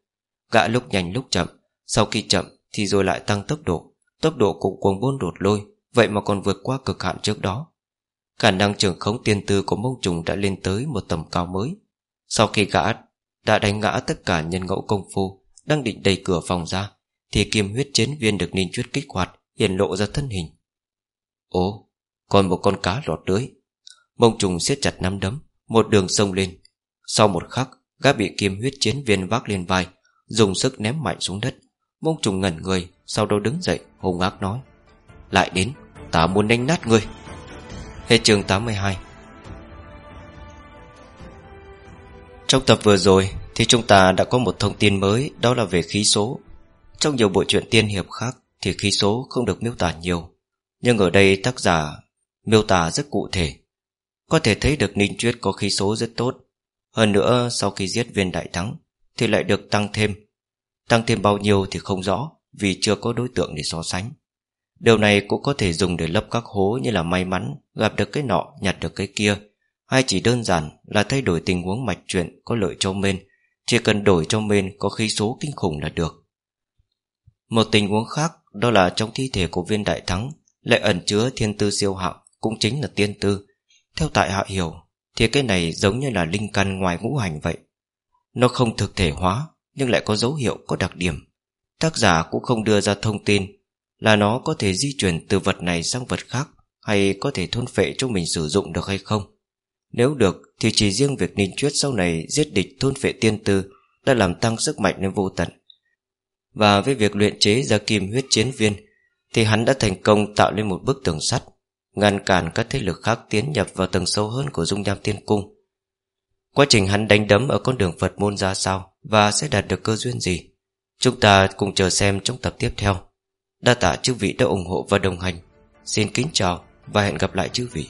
Gã lúc nhanh lúc chậm, Sau khi chậm thì rồi lại tăng tốc độ. Tốc độ cũng cuồng bôn đột lôi Vậy mà còn vượt qua cực hạn trước đó. Khả năng trưởng khống tiên tư của mông trùng Đã lên tới một tầm cao mới. Sau khi gã đã đánh ngã tất cả nhân ngẫu công phu, Đang định đẩy cửa phòng ra, Thì kim huyết chiến viên được ninh chuyết kích hoạt, Hiện lộ ra thân hình. Ồ, còn một con cá lọt lưới Mông trùng siết chặt nắm đấm, Một đường sông lên. Sau một khắc, gã bị kim huyết chiến viên vác lên vai, Dùng sức ném mạnh xuống đất. Mông trùng ngẩn người, Sau đó đứng dậy hùng ác nói, Lại đến ta muốn đánh nát ngươi. Hết chương 82 Trong tập vừa rồi Thì chúng ta đã có một thông tin mới, Đó là về khí số. Trong nhiều bộ truyện tiên hiệp khác Thì khí số không được miêu tả nhiều. Nhưng ở đây tác giả Miêu tả rất cụ thể. Có thể thấy được Ninh Chuyết có khí số rất tốt. Hơn nữa, sau khi giết viên đại thắng Thì lại được tăng thêm. Tăng thêm bao nhiêu thì không rõ, Vì chưa có đối tượng để so sánh. Điều này cũng có thể dùng để lấp các hố Như là may mắn, Gặp được cái nọ, nhặt được cái kia. Hay chỉ đơn giản là thay đổi tình huống mạch chuyện Có lợi cho men. Chỉ cần đổi cho men có khí số kinh khủng là được. Một tình huống khác, Đó là trong thi thể của viên đại thắng, Lại ẩn chứa thiên tư siêu hạng, Cũng chính là tiên tư. Theo tại hạ hiểu, Thì cái này giống như là linh căn ngoài ngũ hành vậy. Nó không thực thể hóa, Nhưng lại có dấu hiệu, có đặc điểm. Tác giả cũng không đưa ra thông tin là nó có thể di chuyển từ vật này sang vật khác Hay có thể thôn phệ cho mình sử dụng được hay không. Nếu được, Thì chỉ riêng việc Ninh Chuyết sau này Giết địch thôn phệ tiên tư Đã làm tăng sức mạnh lên vô tận. Và với việc luyện chế ra kim huyết chiến viên, Thì hắn đã thành công tạo lên một bức tường sắt, Ngăn cản các thế lực khác tiến nhập vào tầng sâu hơn của dung nham tiên cung. Quá trình hắn đánh đấm ở con đường Phật môn ra sao Và sẽ đạt được cơ duyên gì, Chúng ta cùng chờ xem trong tập tiếp theo. Đa tạ chư vị đã ủng hộ và đồng hành. Xin kính chào và hẹn gặp lại chư vị.